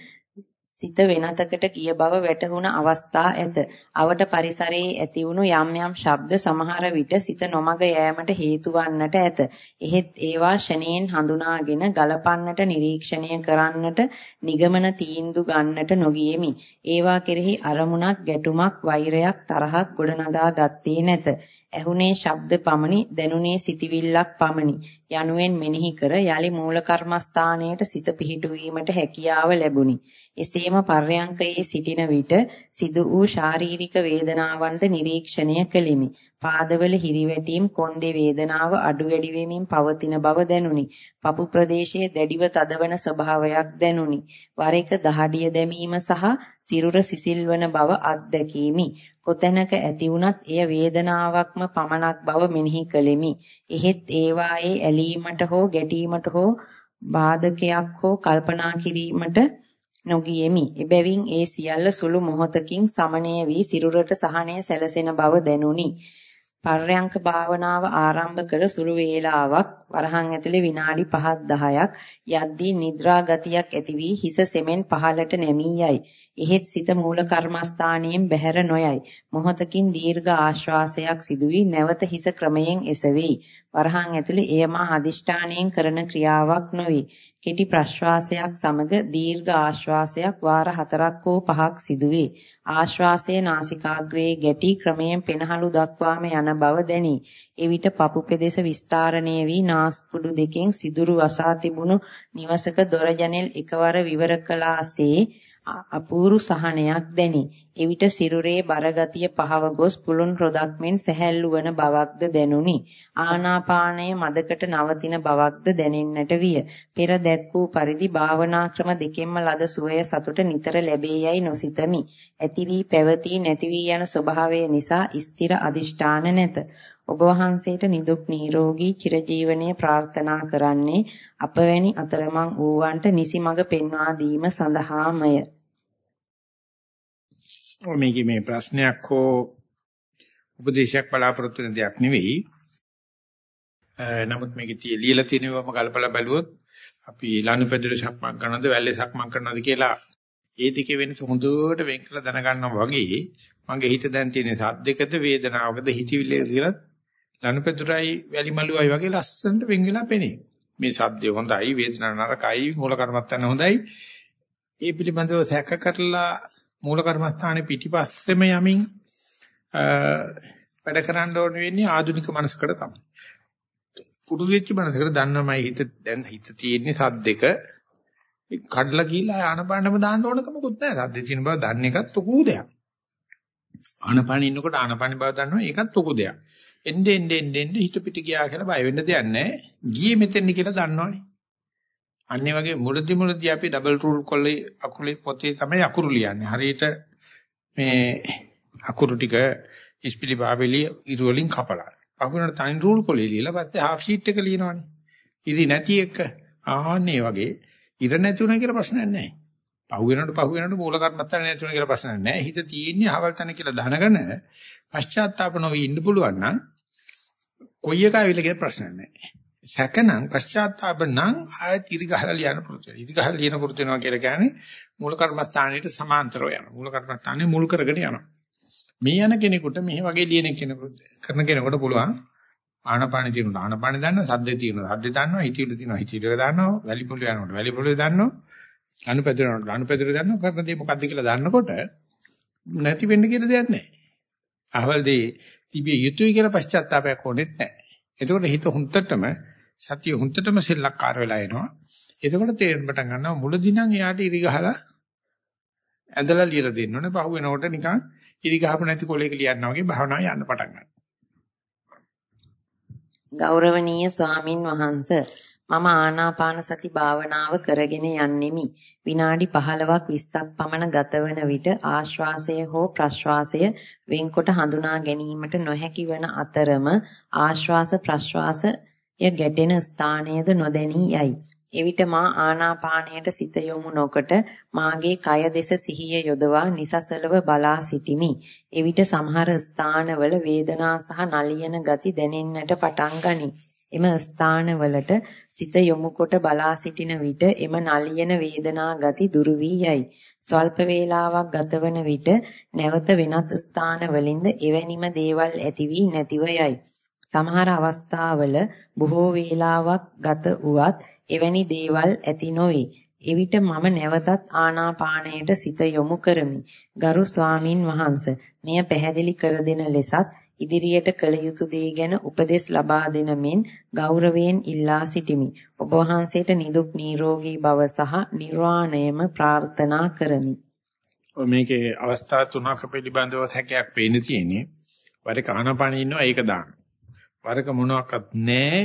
සිත වෙනතකට ගිය බව වැටහුණ අවස්ථා ඇත. අවට පරිසරයේ ඇතිවුණු යම් යම් ශබ්ද සමහර විට සිත නොමග යෑමට හේතු වන්නට ඇත. එහෙත් ඒවා ෂණයෙන් හඳුනාගෙන ගලපන්නට නිරීක්ෂණය කරන්නට නිගමන තීන්දුව ගන්නට නොගියෙමි. ඒවා කෙරෙහි අරමුණක්, ගැටුමක්, වෛරයක්, තරහක් ගොඩනගා ගත්තේ නැත. ඇහුනේ ශබ්ද පමණි දැනුනේ සිටිවිල්ලක් පමණි යනුවෙන් මෙනෙහි කර යලි මූල කර්මස්ථානයට සිත පිහිටුවීමට හැකියාව ලැබුණි. එසේම පර්යංකයේ සිටින විට සිදු වූ ශාරීරික වේදනාවන්ද නිරීක්ෂණය කළෙමි. පාදවල හිරිවැටීම් කොන්දේ වේදනාව අඩු වැඩි වෙමින් පවතින බව දැනුනි. පපු ප්‍රදේශයේ දැඩිව තදවන ස්වභාවයක් දැනුනි. වර එක දහඩිය දැමීම සහ සිරුර සිසිල්වන බව අත්දැකීමි. කොතැනක ඇති වුණත් එය වේදනාවක්ම පමණක් බව මෙනෙහි කළෙමි. එහෙත් ඒවායේ ඇලීමට හෝ ගැටීමට හෝ බාධකයක් හෝ කල්පනා කිරීමට නොගියෙමි. එබැවින් ඒ සියල්ල සුළු මොහොතකින් සමනය වී සිරුරට සහනය සැලසෙන බව දැනුනි. පර්යංක භාවනාව ආරම්භ කර සුළු වේලාවක් වරහන් ඇතුලේ විනාඩි 5-10ක් යද්දී නිද්‍රා ගතියක් ඇති වී හිස සෙමෙන් පහළට නැමී යයි. එහෙත් සිත මූල කර්මස්ථානයෙන් බැහැර නොයයි. මොහොතකින් දීර්ඝ ආශ්වාසයක් සිදුවී නැවත හිස ක්‍රමයෙන් එසෙවි. වරහන් ඇතුලේ එය මා අදිෂ්ඨානයෙන් කරන ක්‍රියාවක් නොවේ. කෙටි ප්‍රශ්වාසයක් සමග දීර්ඝ ආශ්වාසයක් වාර 4ක් හෝ 5ක් සිදුවේ. ආශ්වාසයේ නාසිකාග්‍රයේ ගැටි ක්‍රමයෙන් පෙනහළු දක්වාම යන බව දැනේ. එවිට පපු පෙදෙස විස්තරණය වී නාස්පුඩු දෙකෙන් සිදුරු වසා තිබුණු නිවසක දොර ජනෙල් එකවර විවර කළාසේ අපූරු සහනයක් දැනේ. එවිට සිරුරේ බරගතිය පහව ගොස් පුළුන් රොදක් මෙන් සැහැල්ලු වන බවක්ද දැනුනි. ආනාපානයේ මදකට නවතින බවක්ද දැනෙන්නට විය. පෙර දැක් වූ පරිදි භාවනා ක්‍රම දෙකෙන්ම ලද සුවය සතුට නිතර ලැබේයයි නොසිතමි. ඇති වී පැවතී නැති වී යන ස්වභාවය නිසා ස්ථිර අදිෂ්ඨාන නැත. ඔබ වහන්සේට නිදුක් නිරෝගී චිරජීවනයේ ප්‍රාර්ථනා කරන්නේ අපවැනි අතරමං වූවන්ට නිසිමඟ පෙන්වා දීම සඳහාමය. මේකේ මේ ප්‍රශ්නයක් හෝ උපදේශයක් බලාපොරොත්තු වෙන දෙයක් නෙවෙයි. නමුත් මේකේ ලියලා තියෙනවම කල්පලා බැලුවොත් අපි ලනුපැදුර සක්මන් කරනවද වැල්ලේ සක්මන් කරනවද කියලා ඒ දෙකේ වෙනස හොඳට වෙන් කළ දැනගන්නවා වගේ මගේ හිත දැන් තියෙන සද්දකද වේදනාවකද හිතවිල්ලේ කියලා ලනුපැදුරයි වැලිමලුවයි වගේ ලස්සනට වෙන් වෙලා පෙනේ. මේ සද්දය හොඳයි වේදනාව නරකයි මූල කර්මත්තන හොඳයි. ඒ පිළිබඳව සැක කරලා මූල කර්මස්ථානේ පිටිපස්සෙම යමින් වැඩ කරන්න ඕන වෙන්නේ ආධුනික මනසකට තමයි. පුදු වෙච්ච මනසකට දන්නමයි හිත දැන් හිත තියෙන්නේ සද්දෙක කඩලා ගිහිල්ලා ආනපානම දාන්න ඕනකමකුත් නැහැ. සද්දේ තියෙන බව දන්න එකත් උකු දෙයක්. ආනපාන ඉන්නකොට ආනපාන බව දන්නවා ඒකත් උකු දෙයක්. එන්නේ එන්නේ එන්නේ හිත පිට ගියා කියලා බය වෙන්න දෙයක් නැහැ. ගියේ මෙතෙන් කියලා දන්නවනේ. අන්නේ වගේ මුලදි මුලදි අපි ඩබල් රූල් කොල්ලේ අකුලේ පොතේ තමයි අකුරු ලියන්නේ. හරියට මේ අකුරු ටික ඉස්පිලි බාබෙලි ඉරු වලින් කපලා. අකුරට තනි රූල් කොල්ලේ ලියලා පස්සේ හාෆ් ෂීට් එක ලියනවනේ. ඉරි නැති එක. ආන්නේ වගේ ඉර නැති උනා කියලා ප්‍රශ්නයක් නැහැ. පහු වෙනකොට පහු වෙනකොට මූල කර්මත්තර නැති උනා කියලා ප්‍රශ්නයක් නැහැ. හිත තියෙන්නේ අහවල් තැන කියලා දැනගෙන පශ්චාත්තාප නොවී ඉන්න පුළුවන් නම් කොයි එකයිවිල කියලා ප්‍රශ්නයක් නැහැ. සැකනම් පශ්චාත්තාප නම් ආයෙත් ඉරි ගහලා ලියන්න පුරුදු වෙනවා. ඉරි ගහලා ලියන පුරුදු වෙනවා කියලා කියන්නේ මූල කර්මස්ථානෙට සමාන්තරව යනවා. මූල කර්මස්ථානේ මුල් කරගෙන යනවා. මේ යන කෙනෙකුට මේ වගේ ලියන කෙනෙකුට කරන කෙනෙකුට පුළුවන් ආනපාන තියෙන ආනපාන දන්නවා, සද්දේ තියෙන සද්දේ දන්නවා, හිතවිලි තියෙනවා, හිතවිලි දන්නවා, වැලි පොළේ යනකොට වැලි පොළේ දන්නවා, ලනුපැදුර යනකොට ලනුපැදුර දන්නවා, කරන දේ මොකද්ද කියලා දන්නකොට නැති වෙන්න කියලා දෙයක් නැහැ. අහවලදී තිබිය යුතුයි කියලා පශ්චාත්තාවයක් ඕනෙත් නැහැ. එතකොට හිත හුත්තටම සතිය හුත්තටම සෙල්ලක්කාර වෙලා එනවා. එතකොට තේරෙන්න පටන් ගන්නවා මුලදී නම් එයාට ඉරි ගහලා ඇඳලා ලියලා දෙන්න ඕනේ. පහු වෙනකොට නිකන් ඉරි ගහපු නැති කොලයක ලියනවා වගේ භාවනාව යන්න පටන් ගන්නවා. ගෞරවනීය ස්වාමින් වහන්සේ මම ආනාපාන සති භාවනාව කරගෙන යන්නෙමි. විනාඩි 15ක් 20ක් පමණ ගතවන විට ආශ්වාසය හෝ ප්‍රශ්වාසය වෙන්කොට හඳුනා ගැනීමට නොහැකි වන අතරම ආශ්වාස ප්‍රශ්වාසය ගැටෙන ස්ථානයද නොදැනී යයි. එවිට මා ආනාපානයට සිත යොමු නොකොට මාගේ කය දෙස සිහිය යොදවා නිසසලව බලා සිටිමි. එවිට සමහර ස්ථානවල වේදනා සහ නලියන ගති දැනෙන්නට පටන් ගනී. එම ස්ථානවලට සිත යොමු කොට බලා සිටින විට එම නලියන වේදනා ගති දුරු වී යයි. ස්වල්ප වේලාවක් ගතවන විට නැවත වෙනත් ස්ථානවලින්ද එවැනිම දේවල් ඇති වී නැතිව යයි. සමහර අවස්ථාවල බොහෝ වේලාවක් ගත වුවත් එවැනි දේවල් ඇති නොවේ. එවිට මම නැවතත් ආනාපානයට සිත යොමු කරමි. ගරු ස්වාමින් වහන්සේ මෙය පැහැදිලි කර දෙන ලෙසත් ඉදිරියට කළ යුතු දේ ගැන උපදෙස් ලබා දෙන මෙන් ගෞරවයෙන් ඉල්ලා සිටිමි. ඔබ වහන්සේට නිදුක් නිරෝගී භව සහ නිර්වාණයම ප්‍රාර්ථනා කරමි. මේකේ අවස්ථා තුනක පිළිබඳව හැකයක් පේන්න තියෙන්නේ. වරක ආනපන ඉන්නවා ඒක දාන්න. වරක මොනවත් නැහැ.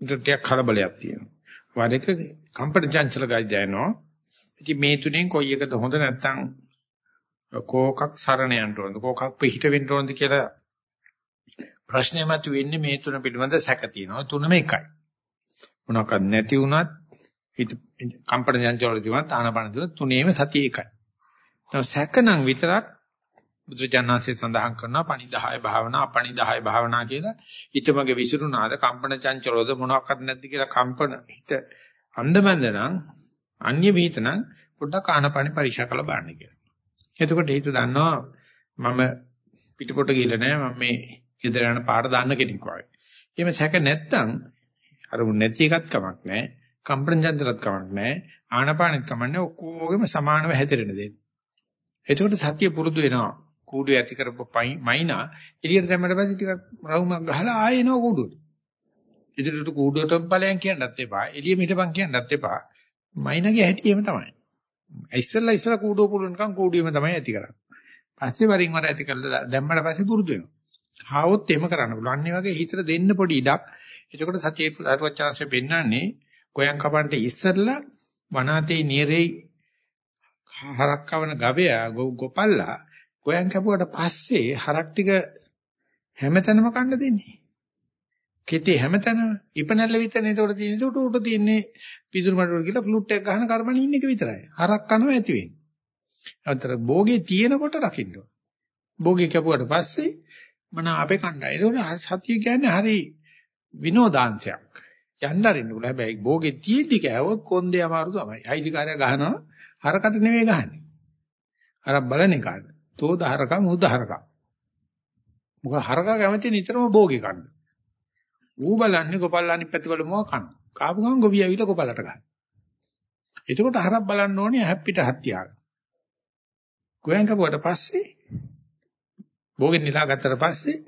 ටිකක් කලබලයක් තියෙනවා. වරක කම්පන චංචල ගයි දැනනවා. ඉතින් මේ තුනෙන් කොයි එකද හොඳ නැත්නම් කෝකක් සරණ යන්න ඕනද කෝකක් පිට වෙන්න ඕනද කියලා ප්‍රශ්නේ මතුවෙන්නේ මේ තුන පිළිබඳ සැක තියෙනවා. තුනම එකයි. මොනවාක්වත් නැති වුණත් හිත කම්පන යන්ත්‍රවල තිබුණත් ආනපන තුන තුනේම සතිය එකයි. දැන් සැකනම් විතරක් බුදුජානනාංශය සඳහන් කරනවා පණිදාය භාවනා අපණිදාය භාවනා කියලා. හිතමගේ විසිරුණාද කම්පන චංචලවද මොනවාක්වත් නැද්ද කියලා කම්පන හිත අන්දමන්ද නම් අන්‍ය විහිතනම් පොඩ්ඩක් ආනපන පරීක්ෂා කරලා බලන්න කියලා. එතකොට හිත දන්නවා මම පිටපොට ගිහලා නැහැ මම මේ ගෙදර යන පාර දාන්න කෙනෙක් වගේ. එහෙම සැක නැත්තම් අර නැති එකත් කමක් නැහැ. කම්පන චන්දරත් කමක් නැහැ. ආනපානෙත් කමක් නැහැ. ඔක්කොගෙම සමානව හැදිරෙන දෙන්න. එතකොට සතිය පුරුදු වෙනවා. කූඩු ඇති කරපු මයිනා එළියට දැම්මට පස්සේ ටිකක් රවුමක් ගහලා ආයෙ එනවා කූඩුවට. ඉදිරියට කූඩුවටම ඵලයන් කියන්නත් එපා. එළිය මිටපන් කියන්නත් එපා. මයිනාගේ හැටි එහෙම තමයි. ඉස්සෙල්ලා ඉස්සෙල්ලා කූඩුව පුරුනකම් කූඩුවෙම තමයි ඇති කරන්නේ. පස්සේ වරින් වර ඇති කරලා දැම්මට පස්සේ පුරුදු වෙනවා. ආවොත් එහෙම කරන්න පුළුවන්. අනිත් වගේ හිතට දෙන්න පොඩි ඉඩක්. එතකොට සතියේ පුරුවචනanse පෙන්නන්නේ ගෝයන් කපන්ට ඉස්සරලා වනාතේ නිරේ හරක් කවන ගවයා ගොපල්ලා ගෝයන් කැපුවට පස්සේ හරක් ටික හැමතැනම කන්න දෙන්නේ. කෙටි හැමතැනම ඉපනැල්ල විතරනේ ඒකට තියෙන්නේ. ඒකට උඩ තියෙන්නේ පිසුරු මඩුවල කියලා ෆ්ලූට් එක ගහන කර්මණි ඉන්න එක විතරයි. හරක් කනවා ඇති වෙන්නේ. අතර භෝගේ තියෙනකොට රකින්න ඕන. භෝගේ කැපුවට පස්සේ මන අපේ කණ්ඩායම. ඒකෝට සතිය කියන්නේ හරි විනෝදාංශයක්. යන්න අරින්න බුල හැබැයි භෝගේ තියෙද්දි කෑවොත් කොන්දේ අමාරු තමයි. අයිතිකාරය ගහනවා හරකට නෙවෙයි ගහන්නේ. අර බලන එකට. තෝද හරක මුද හරක. මොකද හරක කැමති නිතරම භෝගේ කන්න. ඌ බලන්නේ ගොපල්ලා අනිත් පැතිවල මොකක් කන. කාපු ගමන් ගොවිය ඇවිල්ලා ගොපලට ගන්න. එතකොට හරක් බලන්න ඕනේ හැප්පිට හත්තියාග. ගෝයන් කපුවට පස්සේ භෝගෙන් නිලා ගත්තට පස්සේ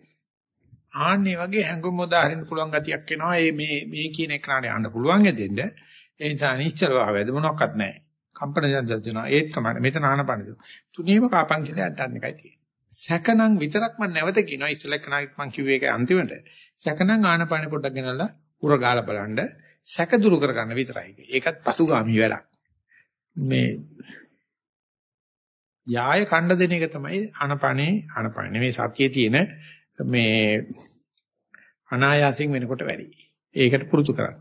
ආන්නේ වගේ හැඟුම් උදාහරින්න පුළුවන් ගතියක් එනවා. මේ මේ මේ කියන එකට යන්න පුළුවන් ඇදෙන්න. ඒ නිසා නිශ්චල භාවයද මොනවත් නැහැ. කම්පන ජන්ජල් තියෙනවා. ඒත් කමන්න. මෙතන ආනපන දෙනවා. තුනීම කාපන් කියලා යන්න එකයි තියෙන්නේ. සැකනම් විතරක් මම නැවත කියනවා. ඉස්සෙල්ලා කනාගිට මම කිව්වේ ඒක අන්තිමට. සැකනම් ආනපන පොඩ්ඩක් ගෙනල්ලා උර ගාලා බලන්න. සැක දුරු කරගන්න විතරයි. ඒකත් පසුගාමි වැඩක්. මේ යාය කණ්ඩ දෙන එක තමයි ආනපනේ ආනපන නෙමෙයි සතියේ තියෙන මේ අනායාසයෙන් වෙනකොට වැඩි. ඒකට පුරුදු කරන්න.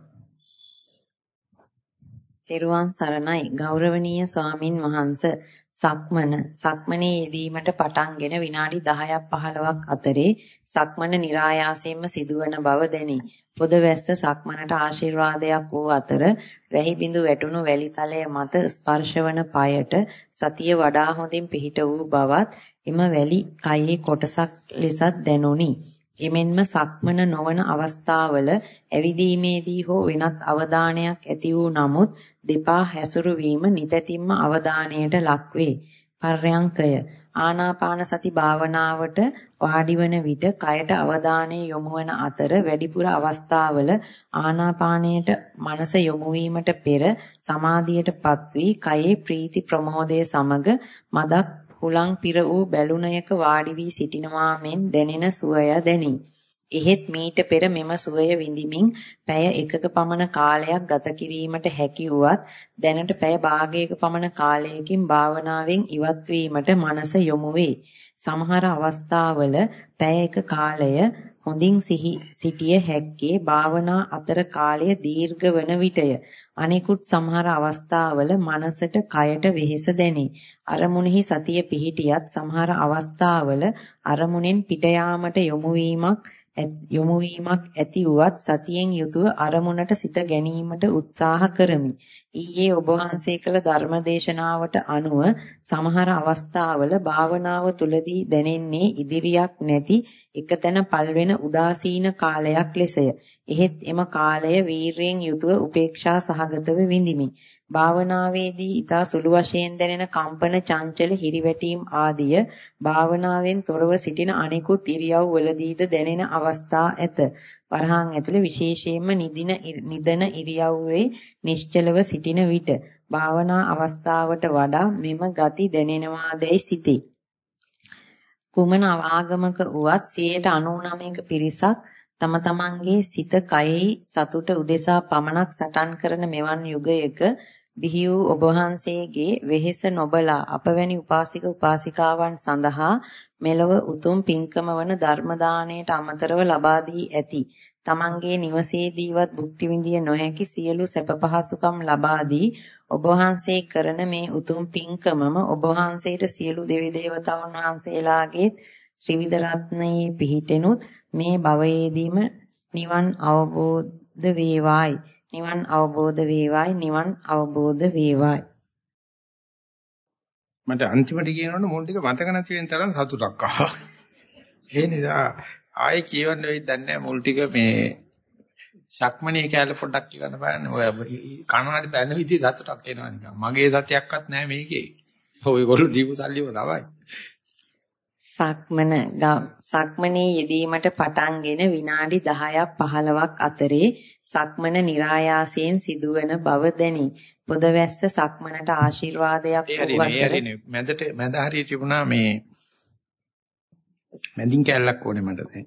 තෙරුවන් සරණයි ගෞරවනීය ස්වාමින් වහන්ස සක්මන සක්මනේ යෙදීමට පටන්ගෙන විනාඩි 10ක් 15ක් අතරේ සක්මන નિરાයාසයෙන්ම සිදුවන බව දැනේ. පොද වැස්ස සක්මනට ආශිර්වාදයක් වූ අතර වැහි බිඳු වැටුණු වැලිතලය මත ස්පර්ශවන পায়ට සතිය වඩා හොඳින් පිහිට වූ බවත් එම වැලි කයේ කොටසක් ලෙසත් දැනුනි. එමෙන්ම සක්මන නොවන අවස්ථාවල ඇවිදීමේදී හෝ වෙනත් අවධානයක් ඇති වූ නමුත් දෙපා හැසුරු වීම නිතැතිම්ම අවධානයට ලක්වේ. පර්යංකය ආනාපාන සති භාවනාවට වාඩි වන විට කයට අවධානය යොමු වන අතර වැඩිපුර අවස්ථාවල ආනාපානයට මනස යොමු වීමට පෙර සමාධියටපත් වී කයේ ප්‍රීති ප්‍රමෝදය සමග මදක් හුලං පිර වූ බැලුණයක වාඩි වී සිටිනවා මෙන් දැනෙන සුවය දැනේ. එහෙත් මීට පෙර මෙම සුවය විඳිමින් පැය එකක පමණ කාලයක් ගත කිරීමට හැකි වුවත් දැනට පැය භාගයක පමණ කාලයකින් භාවනාවෙන් ඉවත් වීමට මනස යොමු වේ. සමහර අවස්ථාවල පැය එක කාලය හොඳින් සිහි සිටිය හැක්කේ භාවනා අතර කාලය දීර්ඝ වන විටය. අනිකුත් සමහර අවස්ථාවල මනසට කයට වෙහෙස දැනේ. අරමුණෙහි සතිය පිහිටියත් සමහර අවස්ථාවල අරමුණෙන් පිට යාමට යොමු වීමක් යොමු වීමක් ඇති වුවත් සතියෙන් යුතුව අරමුණට සිත ගැනීමට උත්සාහ කරමි. ඊයේ ඔබ වහන්සේ කළ ධර්මදේශනාවට අනුව සමහර අවස්ථාවල භාවනාව තුලදී දැනෙන්නේ ඉදිරියක් නැති එකතැන පල්වෙන උදාසීන කාලයක් ලෙසය. එහෙත් එම කාලය වීරයෙන් යුතුව උපේක්ෂා සහගතව විඳිමි. භාවනාවේදී ඊතා සුළු වශයෙන් දැනෙන කම්පන චංචල හිරිවැටීම් ආදිය භාවනාවෙන් තොරව සිටින අනෙකුත් ඉරියව් වලදීද දැනෙන අවස්ථා ඇත. වරහන් ඇතුළේ විශේෂයෙන්ම නිදින නිදන ඉරියව්වේ නිශ්චලව සිටින විට භාවනා අවස්ථාවට වඩා මෙම ගති දැනෙනවාදැයි සිතේ. කුමන ආගමක වුවත් 99ක පිරිසක් තම තමන්ගේ සිත කයෙහි සතුට උදෙසා පමණක් සටන් කරන මෙවන් යුගයක බිහි වූ ඔබ වහන්සේගේ වෙහෙස නොබලා අපවැනි උපාසික උපාසිකාවන් සඳහා මෙලව උතුම් පින්කම වන ධර්ම දාණයට අමතරව ලබා දී ඇති. තමන්ගේ නිවසේදීවත් භුක්ති විඳිය නොහැකි සියලු සැප පහසුකම් ලබා දී ඔබ වහන්සේ කරන මේ උතුම් පින්කමම ඔබ වහන්සේට සියලු දෙවි දේවතාවුන් වහන්සේලාගේ ත්‍රිවිධ රත්නයේ පිහිටෙනුත් මේ භවයේදීම නිවන් අවබෝධ වේවායි නිවන් අවබෝධ වේවායි නිවන් අවබෝධ වේවායි. මට අන්තිමට කියනවනේ මුල් ටික මතක නැති වෙන තරම් සතුටක් ආවා. ඒ නිසා ආයේ කියවන්න වෙයිද දන්නේ මුල් ටික මේ ශක්මණේ කැල පොඩ්ඩක් කියන්න බලන්න. ඔය කනවාඩි බැන විදිහ සතුටක් එනවා නිකන්. මගේ සතියක්වත් නැහැ මේකේ. ඔයගොල්ලෝ දීපු සල්ලිම තමයි. සක්මන සක්මනේ යෙදීමට පටන්ගෙන විනාඩි 10ක් 15ක් අතරේ සක්මන નિરાයාසයෙන් සිදුවන බව දැනි. පොදවැස්ස සක්මනට ආශිර්වාදයක් වූ මැදට මැද හරිය තිබුණා මේ මැදින් කැල්ලක් ඕනේ මට දැන්.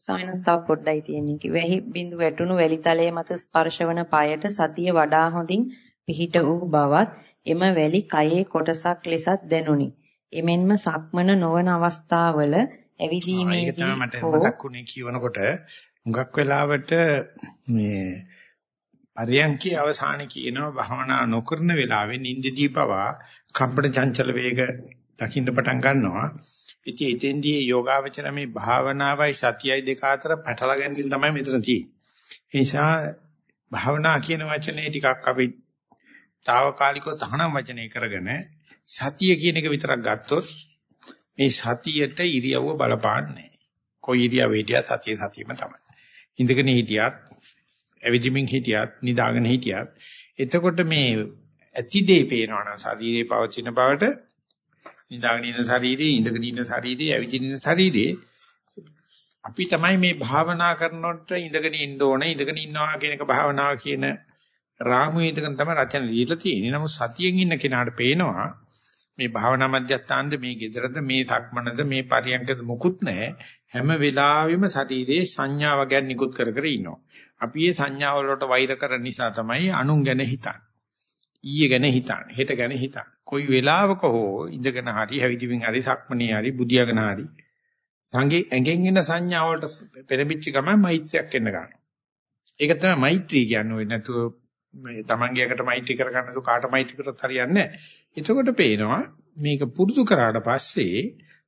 සායනස් තව පොඩ්ඩයි තියෙන්නේ කි. වැහි බිඳු වැටුණු වැලිතලයේ මත ස්පර්ශවන පායට සතිය වඩා හොඳින් පිහිට වූ බවත් එම වැලි කයේ කොටසක් ලෙසත් දැනුනි. එමෙන්ම සක්මන නොවන අවස්ථාවල ඇවිදීමේදී ඒක තමයි මට මතක් වුණේ කියවනකොට හුඟක් වෙලාවට මේ පරියන්කේ අවසානයේ කියනවා භවනා නොකරන වෙලාවෙ නිින්දදී පවා කම්පන චංචල වේග දකින්න පටන් ගන්නවා. ඉතින් එතෙන්දී යෝගාවචර මේ භාවනාවයි සතියයි දෙක අතර පැටල ගැනීම තමයි මෙතන තියෙන්නේ. ඒ නිසා භාවනා කියන වචනේ ටිකක් අපි తాවකාලිකව තහනම් වචනේ කරගෙන සතිය කියන එක විතරක් ගත්තොත් මේ සතියට ඉරියව්ව බලපාන්නේ කොයි ඉරියව්ව හිටියත් සතිය සතියම තමයි. ඉඳගෙන හිටියත්, ඇවිදින්මින් හිටියත්, නිදාගෙන හිටියත් එතකොට මේ ඇති දේ පේනවා නම් ශරීරේ පවතින බවට නිදාගෙන ඉන්න ශරීරේ, ඉඳගෙන ඉන්න ශරීරේ, ඇවිදින්න ඉන්න ශරීරේ අපි තමයි මේ භාවනා කරනකොට ඉඳගෙන ඉන්න ඕනේ, ඉඳගෙන ඉන්නවා කියන එක භාවනාව කියන රාමුවේ ඉඳගෙන තමයි රචන ලියලා තියෙන්නේ. නමුත් සතියෙන් ඉන්න කෙනාට පේනවා මේ භාවනා මධ්‍යස්ථානද මේ gedarද මේ සක්මනද මේ පරියන්කද මුකුත් නැහැ. හැම වෙලාවෙම ශරීරයේ සංඥාව ගැන නිකුත් කර කර ඉන්නවා. අපි මේ සංඥාව වලට වෛර කරන නිසා තමයි අනුන් ගැන හිතන්නේ. ඊයේ ගැන හිතන්නේ හෙට ගැන හිතන්නේ. කොයි වෙලාවක හෝ ඉඳගෙන හරි හැවිදිමින් හරි සක්මනේ හරි බුදියාගෙන හරි සංගේ ඇඟෙන් එන සංඥාවලට පෙරමිච්ච ගමන් මෛත්‍රියක් එන්න ගන්නවා. ඒක තමයි මෛත්‍රී කියන්නේ. ඔය නැතුව මේ තමන්ගේකට මෛත්‍රී කරගන්න තු කාට මෛත්‍රී කරත් හරියන්නේ නැහැ. එතකොට පේනවා මේක පුරුදු කරාට පස්සේ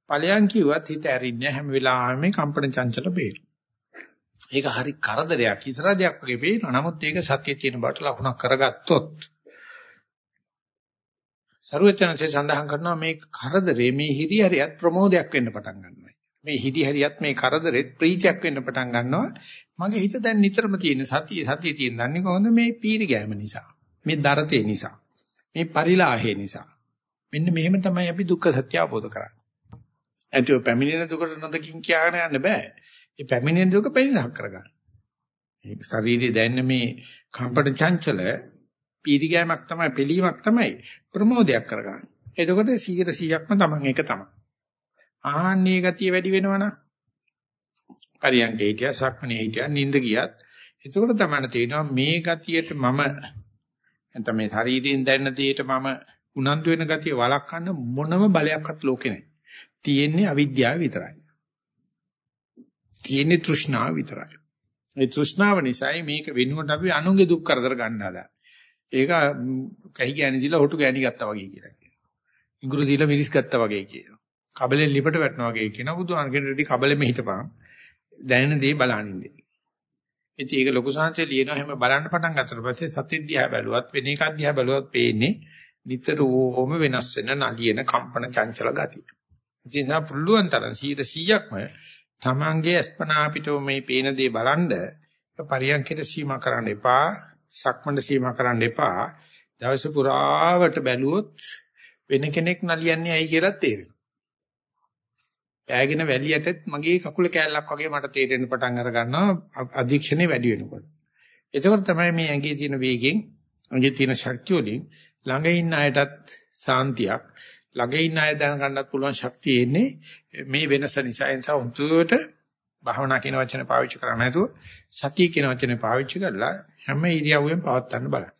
ඵලයන් කිව්වත් හිත ඇරින්නේ හැම වෙලාවෙම කම්පන චංචල බේරෙනවා. ඒක හරි කරදරයක් ඉස්සරහදයක් වගේ පේනවා. නමුත් ඒක සත්‍යයේ තියෙන බාට ලකුණක් කරගත්තොත් සරුවචනසේ සඳහන් කරනවා මේ කරදරේ මේ හිරිහරියත් ප්‍රමෝදයක් වෙන්න පටන් ගන්නවා. මේ හිරිහරියත් මේ කරදරෙත් ප්‍රීතියක් වෙන්න පටන් ගන්නවා. මගේ හිත දැන් නිතරම තියෙන සතිය සතිය තියෙන දන්නේ කොහොමද මේ පීරි ගෑම නිසා. මේ දරතේ නිසා. මේ පරිලාහය නිසා. මෙන්න මෙහෙම තමයි අපි දුක්ඛ සත්‍ය අවබෝධ කරන්නේ. ඇතුව පැමිණෙන දුකට නොදකින් කියාගෙන යන්න බෑ. මේ පැමිණෙන දුක පරිණාම කරගන්න. මේ ශරීරයේ දැනෙන මේ කම්පන චංචල පීඩිගෑමක් තමයි පිළීමක් තමයි ප්‍රමෝදයක් කරගන්න. එතකොට 100 100ක්ම තමන් එක තමයි. ආහන්නේ ගතිය වැඩි වෙනවනම් පරියන්කේ හිටියා සක්මනේ හිටියා නිින්ද ගියත් එතකොට තමයි තේරෙනවා මේ ගතියට මම නැත්නම් මේ ශරීරයෙන් දැනෙන දෙයට මම උනන්දු වෙන ගතිය වළක්වන්න මොනම බලයක්වත් ලෝකේ නැහැ. තියෙන්නේ අවිද්‍යාව විතරයි. තියෙන්නේ තෘෂ්ණාව විතරයි. ඒ තෘෂ්ණාව නිසායි මේක වෙනුවට අපි අනුන්ගේ දුක් කරදර ගන්න හදා. ඒක කහි ගෑණි දීලා හොටු ගෑණි ගත්තා වගේ කියලා කියනවා. ඉඟුරු දීලා මිරිස් ගත්තා වගේ කියනවා. කබලෙන් ලිපට වැටෙනවා වගේ කියනවා. බුදුහාමගෙන් රෙදි කබලෙම හිටපන්. දැනෙන දේ බලනින්නේ. ඉතින් ඒක ලොකු සංහසේ ලියනවා එහෙම බලන්න පටන් ගත්තට පස්සේ සත්‍ය දිහා බැලුවත් වෙන එකක් දිහා බැලුවත් පේන්නේ නිතරම වෙනස් වෙන නලියන කම්පන චංචල ගතිය. ඉතින් සා පුළුවන් තරම් 100%ක්ම තමන්ගේ අස්පනා අපිට මේ පේන දේ බලන්ඩ පරියන්කයට සීමා කරන්න එපා, සක්මණට සීමා කරන්න එපා. දවස පුරාවට බැලුවොත් වෙන කෙනෙක් නලියන්නේ ඇයි කියලා තේරෙනවා. ඈගෙන වැලියටත් මගේ කකුල කෑල්ලක් වගේ මට තේරෙන්න පටන් අර ගන්නවා අධීක්ෂණේ වැඩි වෙනකොට. එතකොට තමයි මේ ඇඟේ තියෙන වේගෙන්, ඇඟේ තියෙන ශක්තිය වලින් ළඟ ඉන්න අයටත් සාන්තියක්, ළඟ ඉන්න අය දැනගන්නත් පුළුවන් ශක්තිය එන්නේ මේ වෙනස නිසා. ඒ නිසා උන්තුවට භාවනා කියන වචනේ පාවිච්චි කරන්නේ නැතුව සතිය කියන වචනේ පාවිච්චි කරලා හැම ඉරියව්වෙම පවත් ගන්න බලන්න.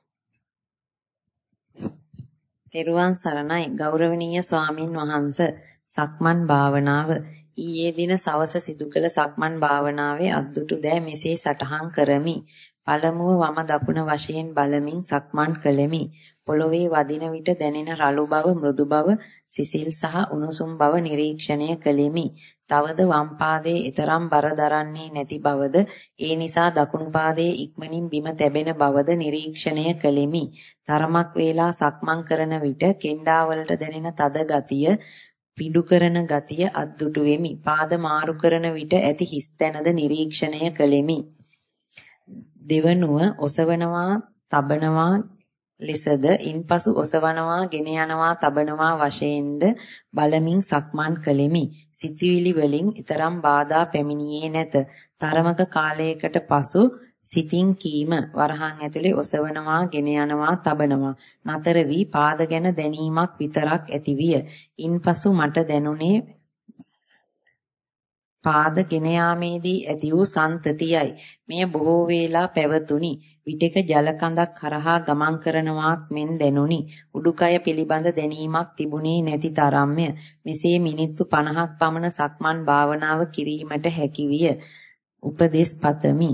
තෙරුවන් සරණයි ගෞරවනීය ස්වාමින් වහන්සේ සක්මන් භාවනාව ඊයේ දින සවස සිදු කළ සක්මන් භාවනාවේ අද්දුටු දෑ මෙසේ සටහන් කරමි. පළමුව වම දකුණ වශයෙන් බලමින් සක්මන් කළෙමි. පොළොවේ වදින විට දැනෙන රළු බව, මෘදු බව, සිසිල් සහ උණුසුම් බව නිරීක්ෂණය කළෙමි. තවද වම් පාදයේ ඊතරම් බර දරන්නේ නැති බවද, ඒ නිසා දකුණු පාදයේ ඉක්මනින් බිම තැබෙන බවද නිරීක්ෂණය කළෙමි. තරමක් වේලා සක්මන් කරන විට කෙන්ඩාවලට දැනෙන තද ගතිය, පිඩු කරන ගතිය අද්දුටු වෙමි. පාද මාරු කරන විට ඇති හිස් තැනද නිරීක්ෂණය කළෙමි. දෙවනුව ඔසවනවා, තබනවා ලෙසද ඉන්පසු ඔසවනවා, ගෙන යනවා, තබනවා වශයෙන්ද බලමින් සක්මන් කළෙමි. සිතුවිලි වලින් ඊතරම් බාධා පැමිණියේ නැත. තරමක කාලයකට පසු සිතින් කීම වරහන් ඇතුලේ ඔසවනවා, ගෙන යනවා, තබනවා. නතර වී පාද ගැන දැනීමක් විතරක් ඇතිවිය. ඉන්පසු මට දැනුනේ පාද ගෙන යාමේදී ඇති වූ සන්තතියයි. මෙය බොහෝ වේලා පැවතුණි. විටක ජල කඳක් කරහා ගමන් කරනවාක් මෙන් දැනුනි. උඩුකය පිළිබඳ දැනීමක් තිබුණේ නැති තරම්ය. මෙසේ මිනිත්තු 50ක් පමණ සක්මන් භාවනාව කිරීමට හැකිවිය. උපදේශ පතමි.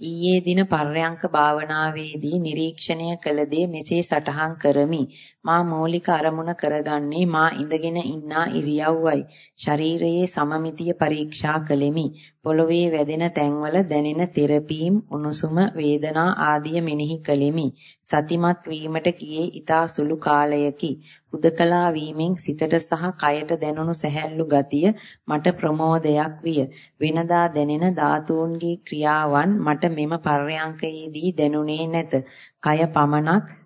ඊයේ දින පර්යංක භාවනාවේදී නිරීක්ෂණය කළ දේ මෙසේ සටහන් කරමි. මා මූලික අරමුණ කරගන්නේ මා ඉඳගෙන ඉන්නා ඉරියව්වයි. ශරීරයේ සමමිතිය පරීක්ෂා කළෙමි. පොළොවේ වැදෙන තැන්වල දැනෙන තෙරපීම්, උණුසුම, වේදනා ආදිය මෙනෙහි කළෙමි. සතිමත් වීමට ගියේ ඊතා සුළු කාලයකි. උදකලා වීමෙන් සිතට සහ කයට දැනුණු සැහැල්ලු ගතිය මට ප්‍රමෝදයක් විය. වෙනදා දැනෙන ධාතුන්ගේ ක්‍රියාවන් මට මෙම පර්යංකයේදී දැනුනේ නැත. කය පමණක්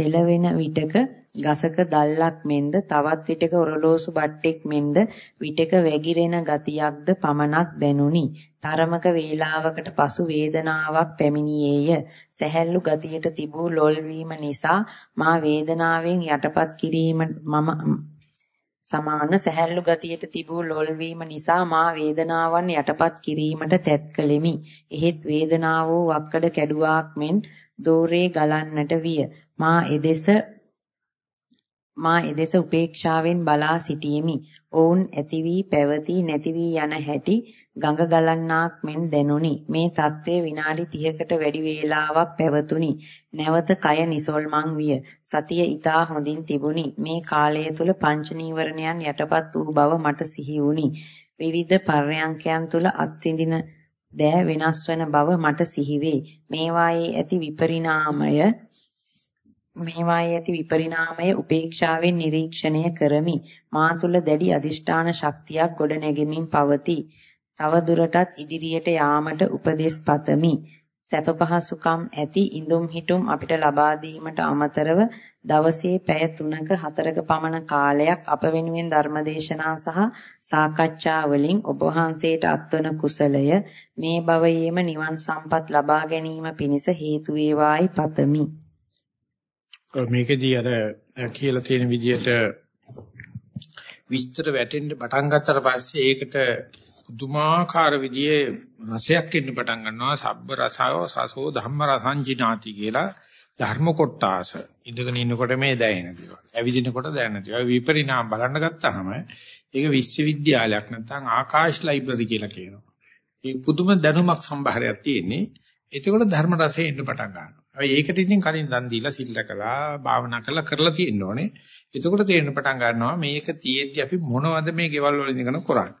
සෙලවෙන විටක ගසක දැල්ලක් මෙන්ද තවත් විටක ඔරලෝසු බට්ටෙක් මෙන්ද විටක වැగిරෙන ගතියක්ද පමණක් දැනුනි. තරමක වේලාවකට පසු වේදනාවක් පැමිණියේය. සැහැල්ලු ගතියට තිබූ ලොල් නිසා මා වේදනාවෙන් යටපත් කිරීම මම සමාන සැහැල්ලු ගතියට තිබූ ලොල් නිසා මා වේදනාවන් යටපත් කිරීමට තැත් කළෙමි. එහෙත් වේදනාව වක්කඩ කැඩුවාක් මෙන් දෝරේ ගලන්නට විය. මා එදෙස මා එදෙස උපේක්ෂාවෙන් බලා සිටියෙමි. ඔවුන් ඇති වී පැවති නැති වී යන හැටි ගඟ ගලන්නාක් මෙන් දැනුනි. මේ తත්වය විනාඩි 30කට වැඩි වේලාවක් පැවතුනි. නැවත කය නිසල්මන් විය. සතිය ඊටා හොඳින් තිබුණි. මේ කාලය තුල පංච නීවරණයන් යටපත් වූ බව මට සිහි වුණි. විවිධ පර්යංකයන් තුල අත්විඳින දෑ වෙනස් වන බව මට සිහි වේ. මේවායේ ඇති විපරිණාමය මේවායේ ඇති විපරිණාමය උපේක්ෂාවෙන් නිරීක්ෂණය කරමි. මා තුල දැඩි අදිෂ්ඨාන ශක්තියක් ගොඩ නැගෙමින් පවතී. තව දුරටත් ඉදිරියට යාමට උපදෙස් පතමි. සැප පහසුකම් ඇති ඉඳුම් හිටුම් අපිට ලබා දීමට අමතරව දවසේ පැය 3ක 4ක පමණ කාලයක් අප වෙනුවෙන් ධර්මදේශනා සහ සාකච්ඡා වලින් ඔබ වහන්සේට අත්වන කුසලය මේ භවයේම නිවන් සම්පත් ලබා ගැනීම පිණිස හේතු වේවායි පතමි. මේකෙදී අර කියලා තියෙන විදිහට විස්තර වැටෙන්න පටන් ගත්තට පස්සේ ඒකට පුදුමාකාර විදිහේ රසයක් එන්න පටන් ගන්නවා. සබ්බ රසයෝ සසෝ ධම්ම රසංජිනාති කියලා ධර්ම කොටාස. ඉඳගෙන ඉන්නකොට මේ දැනෙන දේවල්. ඇවිදිනකොට දැනෙන දේවල්. විපරිණාම බලන්න ගත්තාම ඒක විශ්වවිද්‍යාලයක් නැත්නම් ආකාශ ලයිබ්‍රරි කියලා කියනවා. ඒ පුදුම දැනුමක් සම්භාරයක් තියෙන්නේ. එතකොට ධර්ම රසය එන්න පටන් ගන්නවා. හැබැයි ඒකට ඉතින් කලින් දන් දීලා සිල් රැකලා භාවනා කරලා කරලා තියෙන්න ඕනේ. එතකොට තේරෙන පටන් ගන්නවා මේක තියෙද්දි අපි මොනවද මේ ගෙවල් වල ඉඳගෙන කරන්නේ?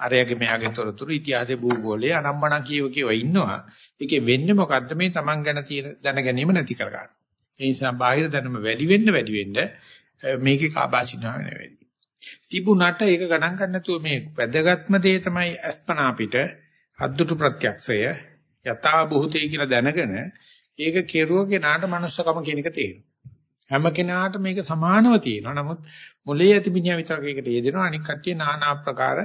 අරයගේ මෙයාගේ තොරතුරු ඉතිහාසයේ භූගෝලයේ අනම්මන කියව කියව ඉන්නවා. ඒකේ වෙන්නේ මොකද්ද මේ Taman ගැන තියෙන දැන ගැනීම නැති කරගන්න. ඒ නිසා බාහිර දැනුම වැඩි වෙන්න වැඩි වෙන්න මේකේ කාබාසිනාව නෙවෙයි. තිබුණට ඒක ගණන් ගන්න නැතුව මේ වැදගත්ම දේ තමයි අස්පනා පිට අද්දුටු ප්‍රත්‍යක්ෂය යථා භූතේ කියලා දැනගෙන ඒක කෙරුව කෙනාට manussකම කියන එක තේරෙනවා. හැම කෙනාට මේක සමානව තියෙනවා. නමුත් මොලේ ඇති මිනිහා විතරක් ඒකට යෙදෙනවා. අනික කට්ටිය নানা ආකාර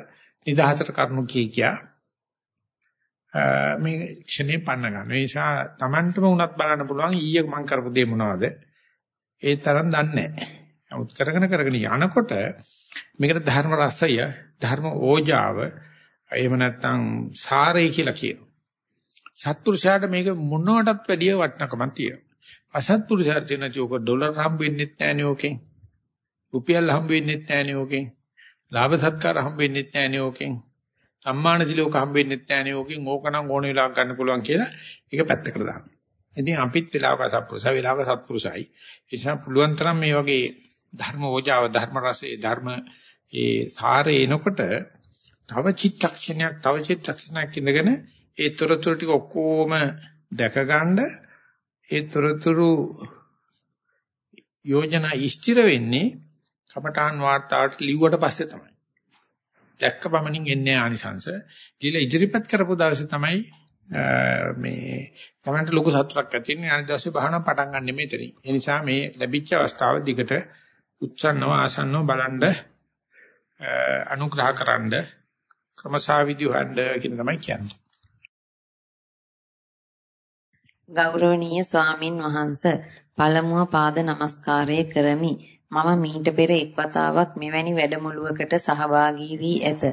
නිදහසට කරුණු කී කියා මේ ක්ෂණේ පන්න ගන්න. ඒ නිසා Tamanටම උනත් බලන්න පුළුවන් ඊයේ මම කරපු දේ මොනවද? ඒ තරම් දන්නේ නැහැ. නමුත් කරගෙන කරගෙන යනකොට මේකට ධර්ම රසය, ධර්ම ඕජාව, එහෙම නැත්නම් සාරය කියලා කියනවා. සත්පුරුෂයාට මේක මොනවටත් වැඩිය වටිනකමක් තියෙනවා. අසත්පුරුෂයාට තියෙන චෝක ඩොලර් හම්බ වෙන්නේ නැහැ නේ ඕකෙන්. රුපියල් හම්බ වෙන්නේ නැහැ නේ ඕකෙන්. ලාභ සත්කාර හම්බ වෙන්නේ නැහැ නේ ඕකෙන්. සම්මාන සිලෝක හම්බ වෙන්නේ නැහැ නේ ඕකෙන්. ඕකනම් ඕන වෙලාවක ගන්න පුළුවන් කියලා ඒක පැත්තකට දාන්න. ඉතින් අපිත් වෙලාවක සත්පුරුෂය වෙලාවක සත්පුරුෂයි. ඒ නිසා පුළුවන් තරම් මේ වගේ ධර්ම ඕජාව ධර්ම රසයේ ධර්ම ඒ සාරේ එනකොට තව චිත්තක්ෂණයක් තව චිත්තක්ෂණයක් ඉඳගෙන ඒ තොරතුරු ටික ඔක්කොම දැක ගන්න ඒ තොරතුරු යෝජනා ඉස්තිර වෙන්නේ කමඨාන් වාර්තාවට ලිව්වට පස්සේ තමයි. දැක්ක බමනින් එන්නේ ආනිසංශ. කියලා ඉදිරිපත් කරපු දවසේ තමයි මේ තමන්ට ලොකු සතුටක් ඇති වෙන්නේ අනිත් දවසේ බහන පටන් ගන්න මෙතනින්. ඒ නිසා මේ ලැබිච්ච අවස්ථාව දිගට උත්සන්නව ආසන්නව බලන්න අනුග්‍රහකරනද ක්‍රමසාවිදි හොයන්න කියන තමයි කියන්නේ. ගෞරවනීය ස්වාමින් වහන්ස පළමුව පාද නමස්කාරය කරමි. මම මීට පෙර එක් වතාවක් මෙවැනි වැඩමුළුවකට සහභාගී වී ඇත.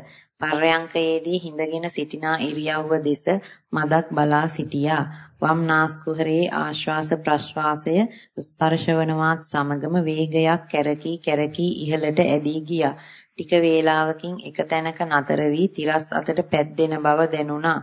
පර්යංකයේදී හිඳගෙන සිටිනා ඉරියව්ව දෙස මදක් බලා සිටියා. වම් නාස්කුහරේ ආශ්වාස ප්‍රශ්වාසය ස්පර්ශවනවත් සමගම වේගයක් කැරකී කැරකී ඉහළට ඇදී ගියා. ටික වේලාවකින් එක තැනක නතර වී තිරස් අතට පැද්දෙන බව දැනුණා.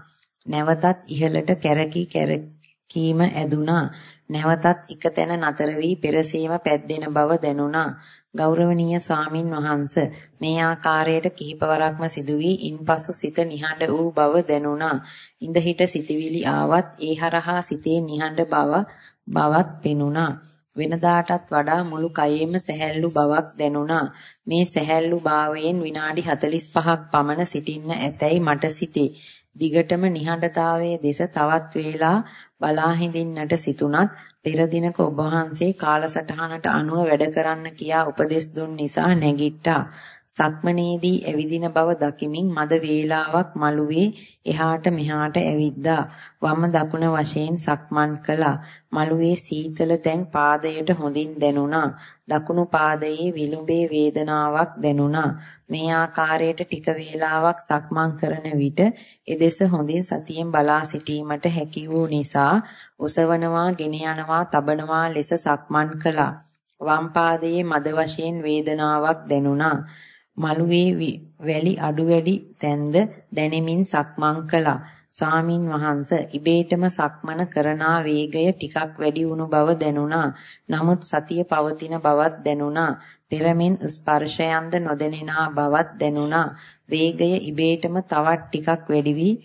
නැවතත් ඉහළට කැරකී කැරකීම ඇදුණා. නැවතත් එක තැන නතර වී පෙරසීම පැද්දෙන බව දැනුණා. ගෞරවනීය ස්වාමින් වහන්ස මේ ආකාරයට කිහිපවරක්ම සිදු වී ඉන්පසු සිත නිහඬ වූ බව දැනුණා. ඉඳ හිට සිතවිලි ආවත් ඒ හරහා සිතේ නිහඬ බව බවක් පෙනුණා. වෙනදාටත් වඩා මුළු කයෙම සැහැල්ලු බවක් දැනුණා. මේ සැහැල්ලු භාවයෙන් විනාඩි 45ක් පමණ සිටින්න ඇතැයි මට සිතේ. දිගටම නිහඬතාවයේ දෙස තවත් වේලා බලා හිඳින්නට සිටුණත් පෙර දිනක ඔබ වහන්සේ කාලසටහනට අනුව වැඩ කරන්න කියා උපදෙස් දුන් නිසා නැගිට්ටා. සක්මනේදී ඇවිදින බව දකිමින් මද වේලාවක් මළුවේ එහාට මෙහාට ඇවිද්දා. වම දකුණ වශයෙන් සක්මන් කළා. මළුවේ සීතල තැන් පාදයට හොඳින් දැනුණා. දකුණු පාදයේ විලුඹේ වේදනාවක් දැනුණා. මේ ආකාරයට ටික වේලාවක් සක්මන් කරන විට එදෙස හොඳින් සතියෙන් බලා සිටීමට හැකි වූ නිසා ඔසවනවා, ගෙන යනවා, තබනවා ලෙස සක්මන් කළා. වම් පාදයේ මද වශයෙන් වේදනාවක් දැනුණා. මළුවේ වැලි අඩු වැඩි තැන්ද දැනෙමින් සක්මන් කළා. ස්වාමින් වහන්ස ඉබේටම සක්මන කරනා වේගය ටිකක් වැඩි වුණු බව දැනුණා. නමුත් සතිය පවතින බවත් දැනුණා. පෙරමින් ස්පර්ශයන්ද නොදැනෙනා බවත් දැනුණා. වේගය ඉබේටම තවත් ටිකක් වැඩි වී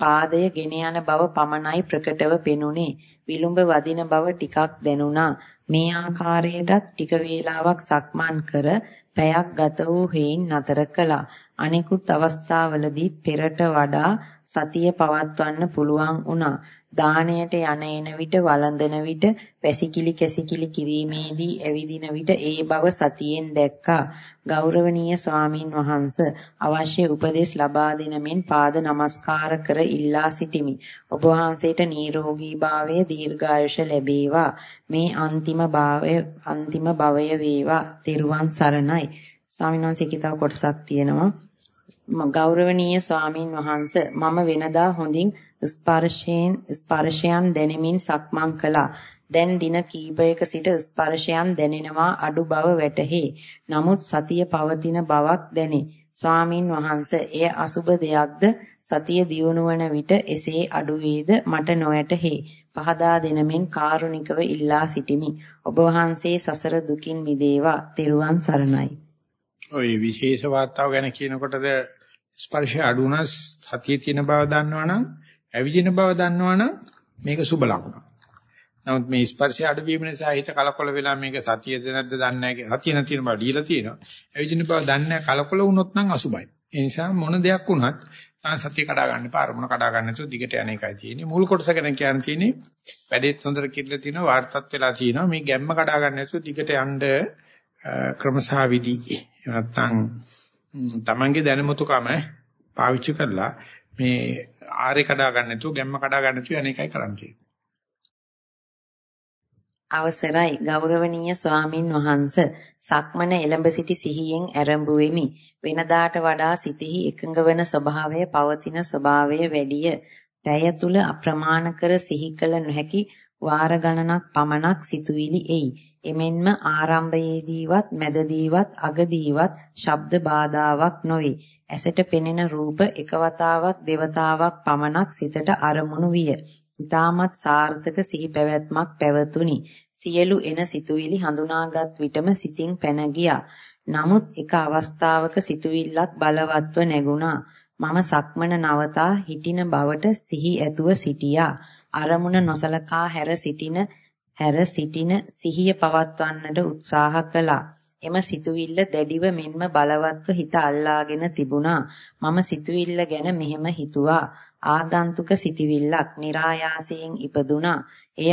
පාදය ගෙන යන බව පමණයි ප්‍රකටව පෙනුනේ. විලුඹ වදින බව ටිකක් දැනුණා. මේ ආකාරයටත් ටික වේලාවක් සක්මන් කර පැයක් ගත වූ හේයින් නතර කළා. අනිකුත් අවස්ථාවලදී පෙරට වඩා සතිය පවත්වන්න පුළුවන් වුණා. දාණයට යන එන විට වළඳන විට වැසිකිලි කැසිකිලි කිරීමේදී ඇවිදින විට ඒ බව සතියෙන් දැක්කා. ගෞරවනීය ස්වාමින් වහන්ස අවශ්‍ය උපදෙස් ලබා දෙන මෙන් පාද නමස්කාර කර ඉල්ලා සිටිමි. ඔබ වහන්සේට නිරෝගී භාවය දීර්ඝායුෂ ලැබේවා. මේ අන්තිම භාවය අන්තිම භවය වේවා. තෙරුවන් සරණයි. ස්වාමීන් වහන්සේ කිතාව කොටසක් තියෙනවා. ගෞරවනීය ස්වාමින් වහන්ස මම වෙනදා හොඳින් ස්පර්ශයෙන් ස්පර්ශයන් දැනෙමින් සක්මන් කළා. දැන් දින කීපයක සිට ස්පර්ශයන් දැනෙනවා අඩු බව වැටහි. නමුත් සතිය පවතින බවක් දැනේ. ස්වාමින් වහන්සේ එය අසුබ දෙයක්ද සතිය දියුණුවන විට එසේ අඩු වේද මට නොඇතෙහි. පහදා දෙනමින් කාරුණිකව ඉල්ලා සිටිමි. ඔබ වහන්සේ සසර දුකින් මිදේවා. තෙරුවන් සරණයි. ওই විශේෂ වාර්තාව ගැන කියනකොටද ස්පර්ශය අඩු වුණා සතිය තියෙන බව දන්නවනම් ඇවිදින බව දන්නවනම් මේක සුබ ලකුණක්. නමුත් මේ ස්පර්ශය අඩු වීම නිසා හිත කලකොල වෙලා මේක සතියද නැද්ද දන්නේ නැහැ. සතිය නැතින බව දීලා තියෙනවා. ඇවිදින බව දන්නේ නැහැ කලකොල වුණොත් නම් අසුබයි. ඒ නිසා මොන දෙයක් වුණත් තාම සතිය කඩා ගන්න එපා. අරමුණ කඩා ගන්න නැතුව දිගට යන එකයි තියෙන්නේ. මුල් කොටස ගැන කියන්න තියෙන්නේ වැඩේත් හොඳට කිරලා තිනවා වාර්තත් වෙලා තියෙනවා. මේ ගැම්ම කඩා ගන්න නැතුව දිගට යන්න ක්‍රමසහ විදි නැත්තම් තමන්ගේ දැනුමුතුකම පාවිච්චි කරලා මේ ආරේ කඩා ගන්න නැතුව ගැම්ම කඩා ගන්න නැතුව අනේකයි කරන්න තියෙන්නේ. අවසරයි. ගෞරවනීය ස්වාමින් වහන්ස සක්මන එළඹ සිටි සිහියෙන් ඇරඹු වෙමි වෙනදාට වඩා සිතෙහි එකඟ වන ස්වභාවය පවතින ස්වභාවය වැඩිය පැය තුල අප්‍රමාණ කර සිහි කළ නොහැකි වාර ගණනක් පමණක් සිතුවිලි එයි. එමෙන්ම ආරම්භයේදීවත් මැදදීවත් අගදීවත් ශබ්ද බාධාවක් නොවේ. ඇසට පෙනෙන රූප එකවතාවක් දෙවතාවක් පමණක් සිතට අරමුණු විය ඊටමත් සාර්ථක සිහි පැවැත්මක් පැවතුනි සියලු එන සිතුවිලි හඳුනාගත් විටම සිතින් පැන ගියා. නමුත් එක අවස්ථාවක සිතුවිල්ලක් බලවත්ව නැගුණා. මම සක්මන නවතා හිටින බවට සිහි ඇතුව සිටියා. අරමුණ නොසලකා හැර සිටින හැර සිටින සිහිය පවත්වන්නට උත්සාහ කළා. එම සිතුවිල්ල දැඩිව මෙන්ම බලවත්ව හිත අල්ලාගෙන තිබුණා. මම සිතුවිල්ල ගැන මෙහෙම හිතුවා. ආගන්තුක සිටිවිල්ලක් નિરાයාසයෙන් ඉපදුනා. එය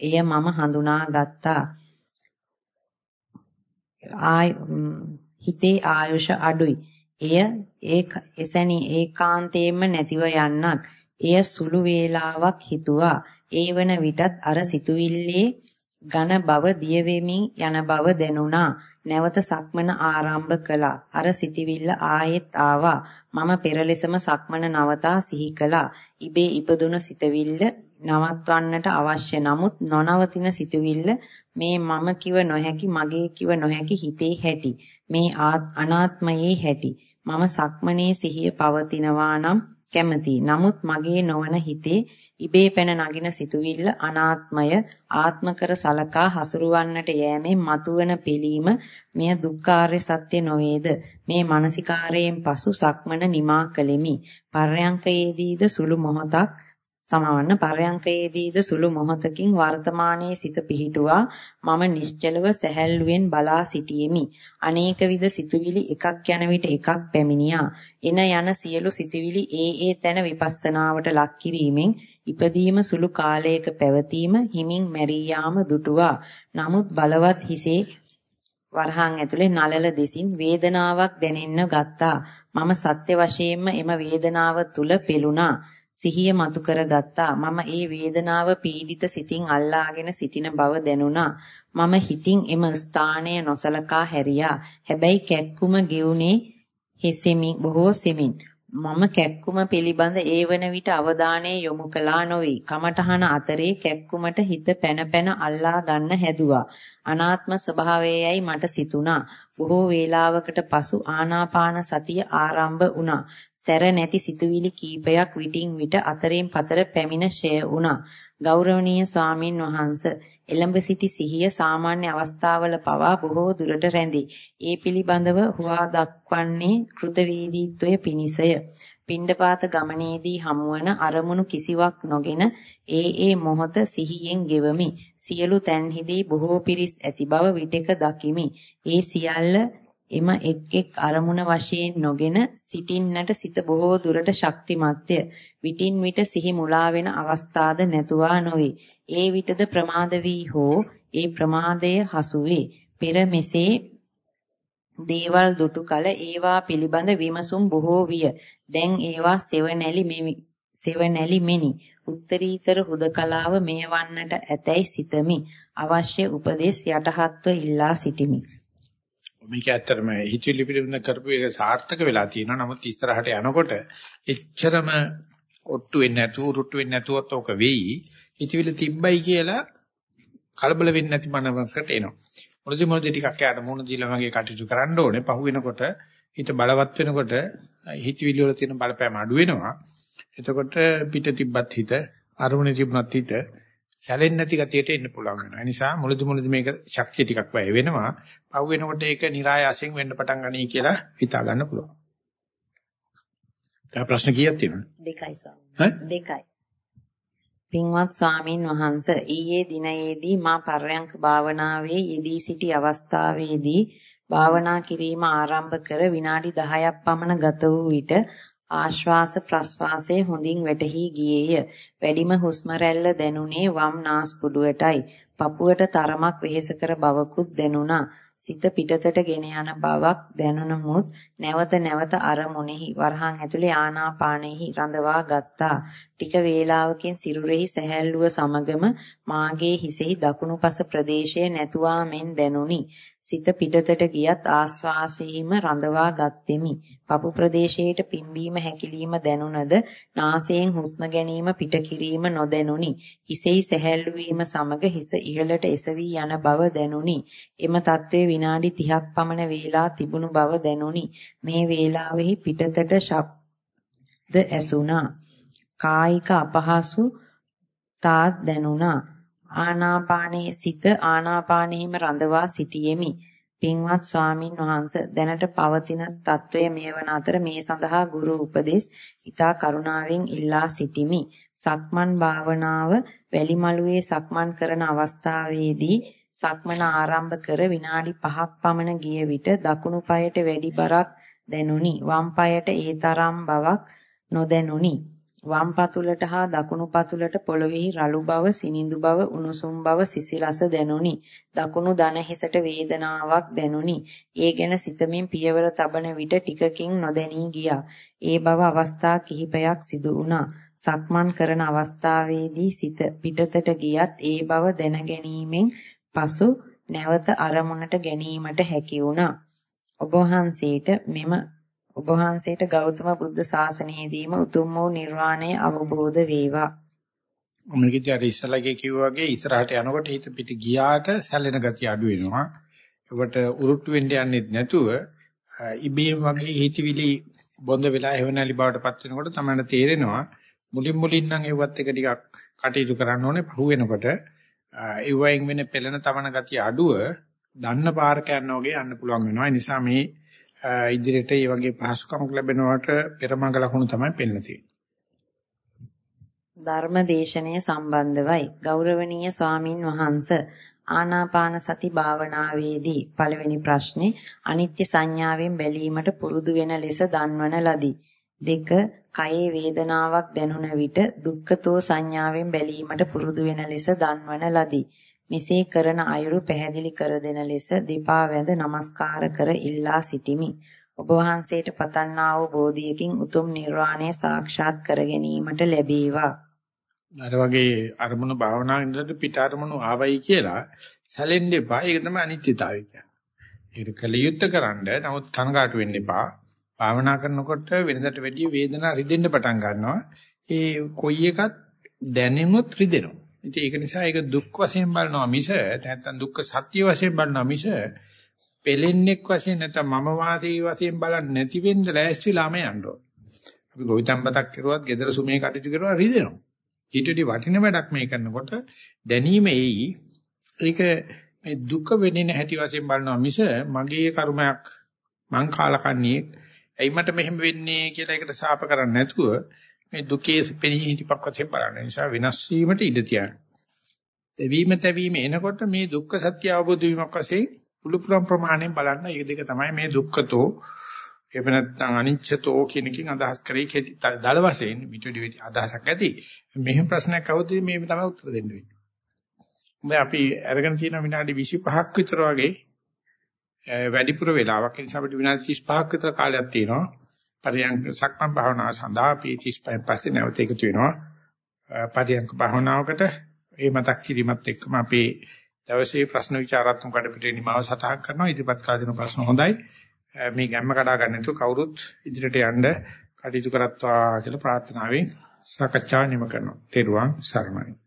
එය මම හඳුනා ගත්තා. ආය හිතේ ආයුෂ අඩුයි. එය ඒ එසැනි ඒකාන්තයෙන්ම නැතිව යන්නක්. එය සුළු වේලාවක් හිතුවා. ඒ වන විටත් අර සිතුවිල්ලේ ඝන බව දිය යන බව දැනුණා. නැවත සක්මන ආරම්භ කළා. අර සිටිවිල්ල ආයෙත් ආවා. මම පෙර ලෙසම සක්මන නවතා සිහි කළා. ඉබේ ඉපදුන සිතවිල්ල නවත්වන්නට අවශ්‍ය නමුත් නොනවතින සිතවිල්ල මේ මම කිව නොහැකි මගේ කිව නොහැකි හිතේ හැටි. මේ අනාත්මයේ හැටි. මම සක්මනේ සිහිය පවතිනවා නම් කැමති. නමුත් මගේ නොවන හිතේ ඉබේ පැන නගින සිතුවිල්ල අනාත්මය ආත්ම කර සලකා හසුරුවන්නට යෑමෙන් මතුවන පිළීම මෙය දුක්ඛාරය සත්‍ය නොවේද? මේ මානසිකාරයෙන් පසු සක්මන නිමා කළෙමි. පර්යංකයේදීද සුළු මොහොතක් සමවන්න පර්යංකයේදීද සුළු මොහොතකින් වර්තමානයේ සිත පිහිටුවා මම නිශ්චලව සැහැල්ලුවෙන් බලා සිටියෙමි. අනේක විද සිතුවිලි එකක් යන විට එකක් පැමිණියා. එන යන සියලු සිතුවිලි ඒ ඒ තැන විපස්සනාවට ලක් කිරීමෙන් ඉපදීම සුළු කාලයක පැවතීම හිමින් මැරී යාම දුටුවා. නමුත් බලවත් හිසේ වරහන් ඇතුලේ නලල දෙසින් වේදනාවක් දැනෙන්න ගත්තා. මම සත්‍ය වශයෙන්ම එම වේදනාව තුල පෙළුණා. සිහිය මතු කරගත්තා. මම ඒ වේදනාව පීඩිත සිතින් අල්ලාගෙන සිටින බව දැනුණා. මම හිතින් එම ස්ථානය නොසලකා හැරියා. හැබැයි කැක්කුම ගෙවුනේ හිසෙමින් බොහෝ සෙමින්. මම කැක්කුම පිළිබඳ ඒ වන විට අවධානය යොමු කළා නොවේ. කමඨහන අතරේ කැක්කුමට හිත පැන පැන අල්ලා ගන්න හැදුවා. අනාත්ම ස්වභාවයයි මට සිතුණා. බොහෝ වේලාවකට පසු ආනාපාන සතිය ආරම්භ වුණා. සැර නැති සිතුවිලි කීපයක් විටින් විට අතරින් පතර පැමිණ ෂය වුණා. ගෞරවනීය ස්වාමින් වහන්සේ එළඹ සිටි සිහිය සාමාන්‍ය අවස්ථාවල පවා බොහෝ දුරට රැඳේ. ඒ පිළිබඳව හුවා දක්වන්නේ කෘතවේදීත්වය පිනිසය. පිණ්ඩපාත ගමනේදී හමුවන අරමුණු කිසිවක් නොගෙන ඒ ඒ මොහොත සිහියෙන් ගෙවමි. සියලු තැන්හිදී බොහෝ පිරිස් ඇති බව විටක දකිමි. ඒ සියල්ල එම එක් එක් අරමුණ වශයෙන් නොගෙන සිටින්නට සිත බොහෝ දුරට ශක්තිමත්ය. විටින් විට සිහි මුලා වෙන අවස්ථාද නැතුවා නොවේ. ඒ විටද ප්‍රමාද වී හෝ ඒ ප්‍රමාදය හසු වේ. පෙර මෙසේ දේවල් දුටු කල ඒවා පිළිබඳ විමසුම් බොහෝ විය. දැන් ඒවා සෙවණැලි මෙමි. සෙවණැලි මෙනි. උත්තරීතර හුදකලාව මෙයවන්නට ඇතැයි සිතමි. අවශ්‍ය උපදෙස් යටහත්ව ඉල්ලා සිටිමි. මේක ඇත්තටම හිතවිලි පිළිබඳ කරපු එක සාර්ථක වෙලා තියෙනවා. නමුත් ඉස්සරහට යනකොට එච්චරම ඔට්ටු වෙන්නේ නැතුව, රුට්ටු වෙන්නේ නැතුවත් ඕක වෙයි. හිතවිලි තිබ්බයි කියලා කලබල වෙන්නේ නැති මනසකට එනවා. මොනදි මොනදි ටිකක් යාට මොන දීලා වගේ කටයුතු කරන්න ඕනේ. පහු වෙනකොට හිත බලවත් වෙනකොට හිතවිලි වල තියෙන බලපෑම අඩු වෙනවා. එතකොට පිට තිබ්බත් හිත අරමුණේ තිබුණත් හිත සැලෙන්නේ නැති ගතියට එන්න පුළුවන් වෙනවා. ඒ නිසා මුලදි මුලදි මේක ශක්තිය ටිකක් වැය වෙනවා. පහු වෙනකොට ඒක નિરાයාසයෙන් වෙන්න පටන් ගනී කියලා හිතා ගන්න පුළුවන්. දැන් ප්‍රශ්න කීයක් තියෙනවද? දෙකයි ස්වාමීන් දෙකයි. පින්වත් ස්වාමින් වහන්ස ඊයේ දිනයේදී මා පර්යංක භාවනාවේ යෙදී සිටි අවස්ථාවේදී භාවනා කිරීම ආරම්භ කර විනාඩි 10ක් පමණ ගත වූ විට ආශ්වාස ප්‍රශ්වාසයේ හොඳින් වැටහි ගියේය. වැඩිම හුස්ම රැල්ල දැනුනේ වම් නාස්පුඩුවටයි. පපුවට තරමක් වෙහෙසකර බවකුත් දැනුණා. සිත පිටතට ගෙන යන බවක් දැනුනමුත් නැවත නැවත අරමුණෙහි වරහන් ඇතුලේ ආනාපානෙහි රඳවා ගත්තා. ටික වේලාවකින් සිරුරෙහි සැහැල්ලුව සමගම මාගේ හිසෙහි දකුණුපස ප්‍රදේශයේ නැතුවා මෙන් දැනුනි. සිත පිටතට ගියත් ආස්වාසයේම රඳවා ගත්ෙමි. පපු ප්‍රදේශයට පිම්බීම හැකිලිම දැනුණද නාසයෙන් හුස්ම ගැනීම පිට කිරීම නොදැනුනි. හිසෙහි සැහැල්ලු වීම සමග හිස ඉහළට එසවි යන බව දැනුනි. එම තත්ත්වයේ විනාඩි 30ක් පමණ වේලා තිබුණු බව දැනුනි. මේ වේලාවෙහි පිටතට ශබ්ද ඇසුණා. කායික අපහසු තාත් දැනුණා. ආනාපානයේ සිත ආනාපානෙහිම රඳවා සිටියෙමි. පින්වත් ස්වාමින් වහන්සේ දැනට පවතින తත්වය මේවන අතර මේ සඳහා ගුරු උපදෙස් ඊතා කරුණාවෙන් ඉල්ලා සිටිමි. සක්මන් භාවනාව වැලිමලුවේ සක්මන් කරන අවස්ථාවේදී සක්මන ආරම්භ කර විනාඩි 5ක් පමණ ගිය විට දකුණු පායට වැඩි බරක් දැනුනි. වම් පායට ඒ තරම් බවක් නොදැනුනි. වම් පතුලට හා දකුණු පතුලට පොළොවේ රළු බව, සිනිඳු බව, උණුසුම් බව, සිසිලස දැනුනි. දකුණු දන හිසට වේදනාවක් දැනුනි. ඒ ගැන සිතමින් පියවර තබන විට ටිකකින් නොදැනී ගියා. ඒ බව අවස්ථා කිහිපයක් සිදු වුණා. සක්මන් කරන අවස්ථාවේදී සිත පිටතට ගියත් ඒ බව දැන ගැනීමෙන් පසු නැවත අරමුණට ගැනීමට හැකි වුණා. ඔබ වහන්සේට මෙම ඔබ වහන්සේට ගෞතම බුද්ධ ශාසනයේදීම උතුම් වූ නිර්වාණය අවබෝධ වේවා. මේකදී අර ඉස්සලගේ කිව්වා වගේ ඉස්සරහට යනකොට හිත පිට ගියාට සැලෙන ගතිය අඩු වෙනවා. ඒකට උරුට්ටු වෙන්න යන්නෙත් නැතුව ඉබේම වගේ හිතවිලි බොඳ වෙලා හැවණලි බවට පත් වෙනකොට තමයි තේරෙනවා මුලින් මුලින් නම් ඒවත් එක ටිකක් කටයුතු කරන්න ඕනේ පහු වෙනකොට ඒවයින් වෙන පෙළෙන තමන ගතිය අඩුව දන්න පාරක යනවා වගේ යන්න පුළුවන් වෙනවා. ඒ නිසා මේ ඉදිරියට මේ වගේ පහසුකමක් ලැබෙනවට පෙරමඟ ලකුණු තමයි පෙන්න තියෙන්නේ. ධර්මදේශනය සම්බන්ධවයි ගෞරවනීය ස්වාමින් වහන්ස ආනාපාන සති භාවනාවේදී පළවෙනි ප්‍රශ්නේ අනිත්‍ය සංඥාවෙන් බැලීමට පුරුදු වෙන ලෙස දන්වන ලදී. දෙක කයේ වේදනාවක් දැනුන විට දුක්ඛතෝ සංඥාවෙන් බැලීමට පුරුදු වෙන ලෙස දන්වන ලදී. මෙසේ කරන අයුරු පැහැදිලි කර දෙන ලෙස දෙපා වැඳ নমස්කාර කර ඉල්ලා සිටිමි. ඔබ වහන්සේට පතන්නා වූ බෝධියකින් උතුම් නිර්වාණය සාක්ෂාත් කර ගැනීමට ලැබේවා. අර වගේ අරමුණු භාවනාවෙන් ඉඳලා පිට අරමුණු ආවයි කියලා සැලෙන්න එපා. ඒක තමයි අනිත්‍යතාවය කියන්නේ. ඒක කලියුත් කරන්න නමුත් කනගාටු වෙන්න එපා. භාවනා කරනකොට වෙනදට වැඩිය වේදනාව රිදෙන්න පටන් ගන්නවා. ඒ කොයි එකත් දැනෙමුත් රිදෙනවා. ඉතින් ඒක නිසා ඒක දුක් වශයෙන් බලනවා මිස නැත්නම් දුක්ඛ සත්‍ය වශයෙන් බලනවා මිස පෙලෙන්නෙක් වශයෙන් නැත්නම් මම වාදී වශයෙන් බලන්නේ නැති වෙන්න ලෑස්තිලාම යන්න ඕන. අපි ගොවිතැන්පතක් කරුවත් gedara සුමේ කටයුතු කරුවා රිදෙනවා. ඊටදී වටින වැඩක් මේ කරනකොට දැනීම එයි. ඒක මේ දුක වෙන්නේ නැති වශයෙන් බලනවා මිස මගේ කර්මයක් මං කාලකන්ණියේ ඇයි මට මෙහෙම වෙන්නේ කියලා ඒකට සාප කරන්නේ නැතුව මේ දුකේ පෙනී හිටපක් වශයෙන් බලන්න. නිසා වෙනස් වීමට ඉඩ තියන්න. දෙවීම තැවීම එනකොට මේ දුක්ඛ සත්‍ය අවබෝධ වීමක් වශයෙන් පුළු පුලම් ප්‍රමාණයෙන් බලන්න. මේ දෙක තමයි මේ දුක්ඛතෝ එහෙම නැත්නම් අනිච්චතෝ කියන එකකින් අදහස් කරේ දල වශයෙන් විටඩි විටි අදහසක් ඇති. මෙහෙම ප්‍රශ්නයක් આવුත් මේ තමයි උත්තර දෙන්න වෙන්නේ. දැන් අපි අරගෙන තියෙන විනාඩි 25ක් විතර වගේ වැඩිපුර වෙලාවක් නිසා අපිට විනාඩි 35ක් විතර කාලයක් තියෙනවා. පරියන්ක සක්මන් භාවනාව සඳහා අපි 35 පස්සේ නැවත එකතු වෙනවා. පරියන්ක භාවනාවකට ඒ මතක් කිරීමත් එක්කම අපේ දවසේ ප්‍රශ්න විචාරාත්මක කඩපිටේ නිමාව සටහන් කරනවා. ඉදිරිපත් කළ දෙන ප්‍රශ්න හොඳයි. මේ ගැම්ම කඩා ගන්න නැතුව කවුරුත් ඉදිරියට යන්න කටයුතු කරත්වා කියලා ප්‍රාර්ථනාවෙන් සාකච්ඡා නිම කරනවා. තෙරුවන් සරණයි.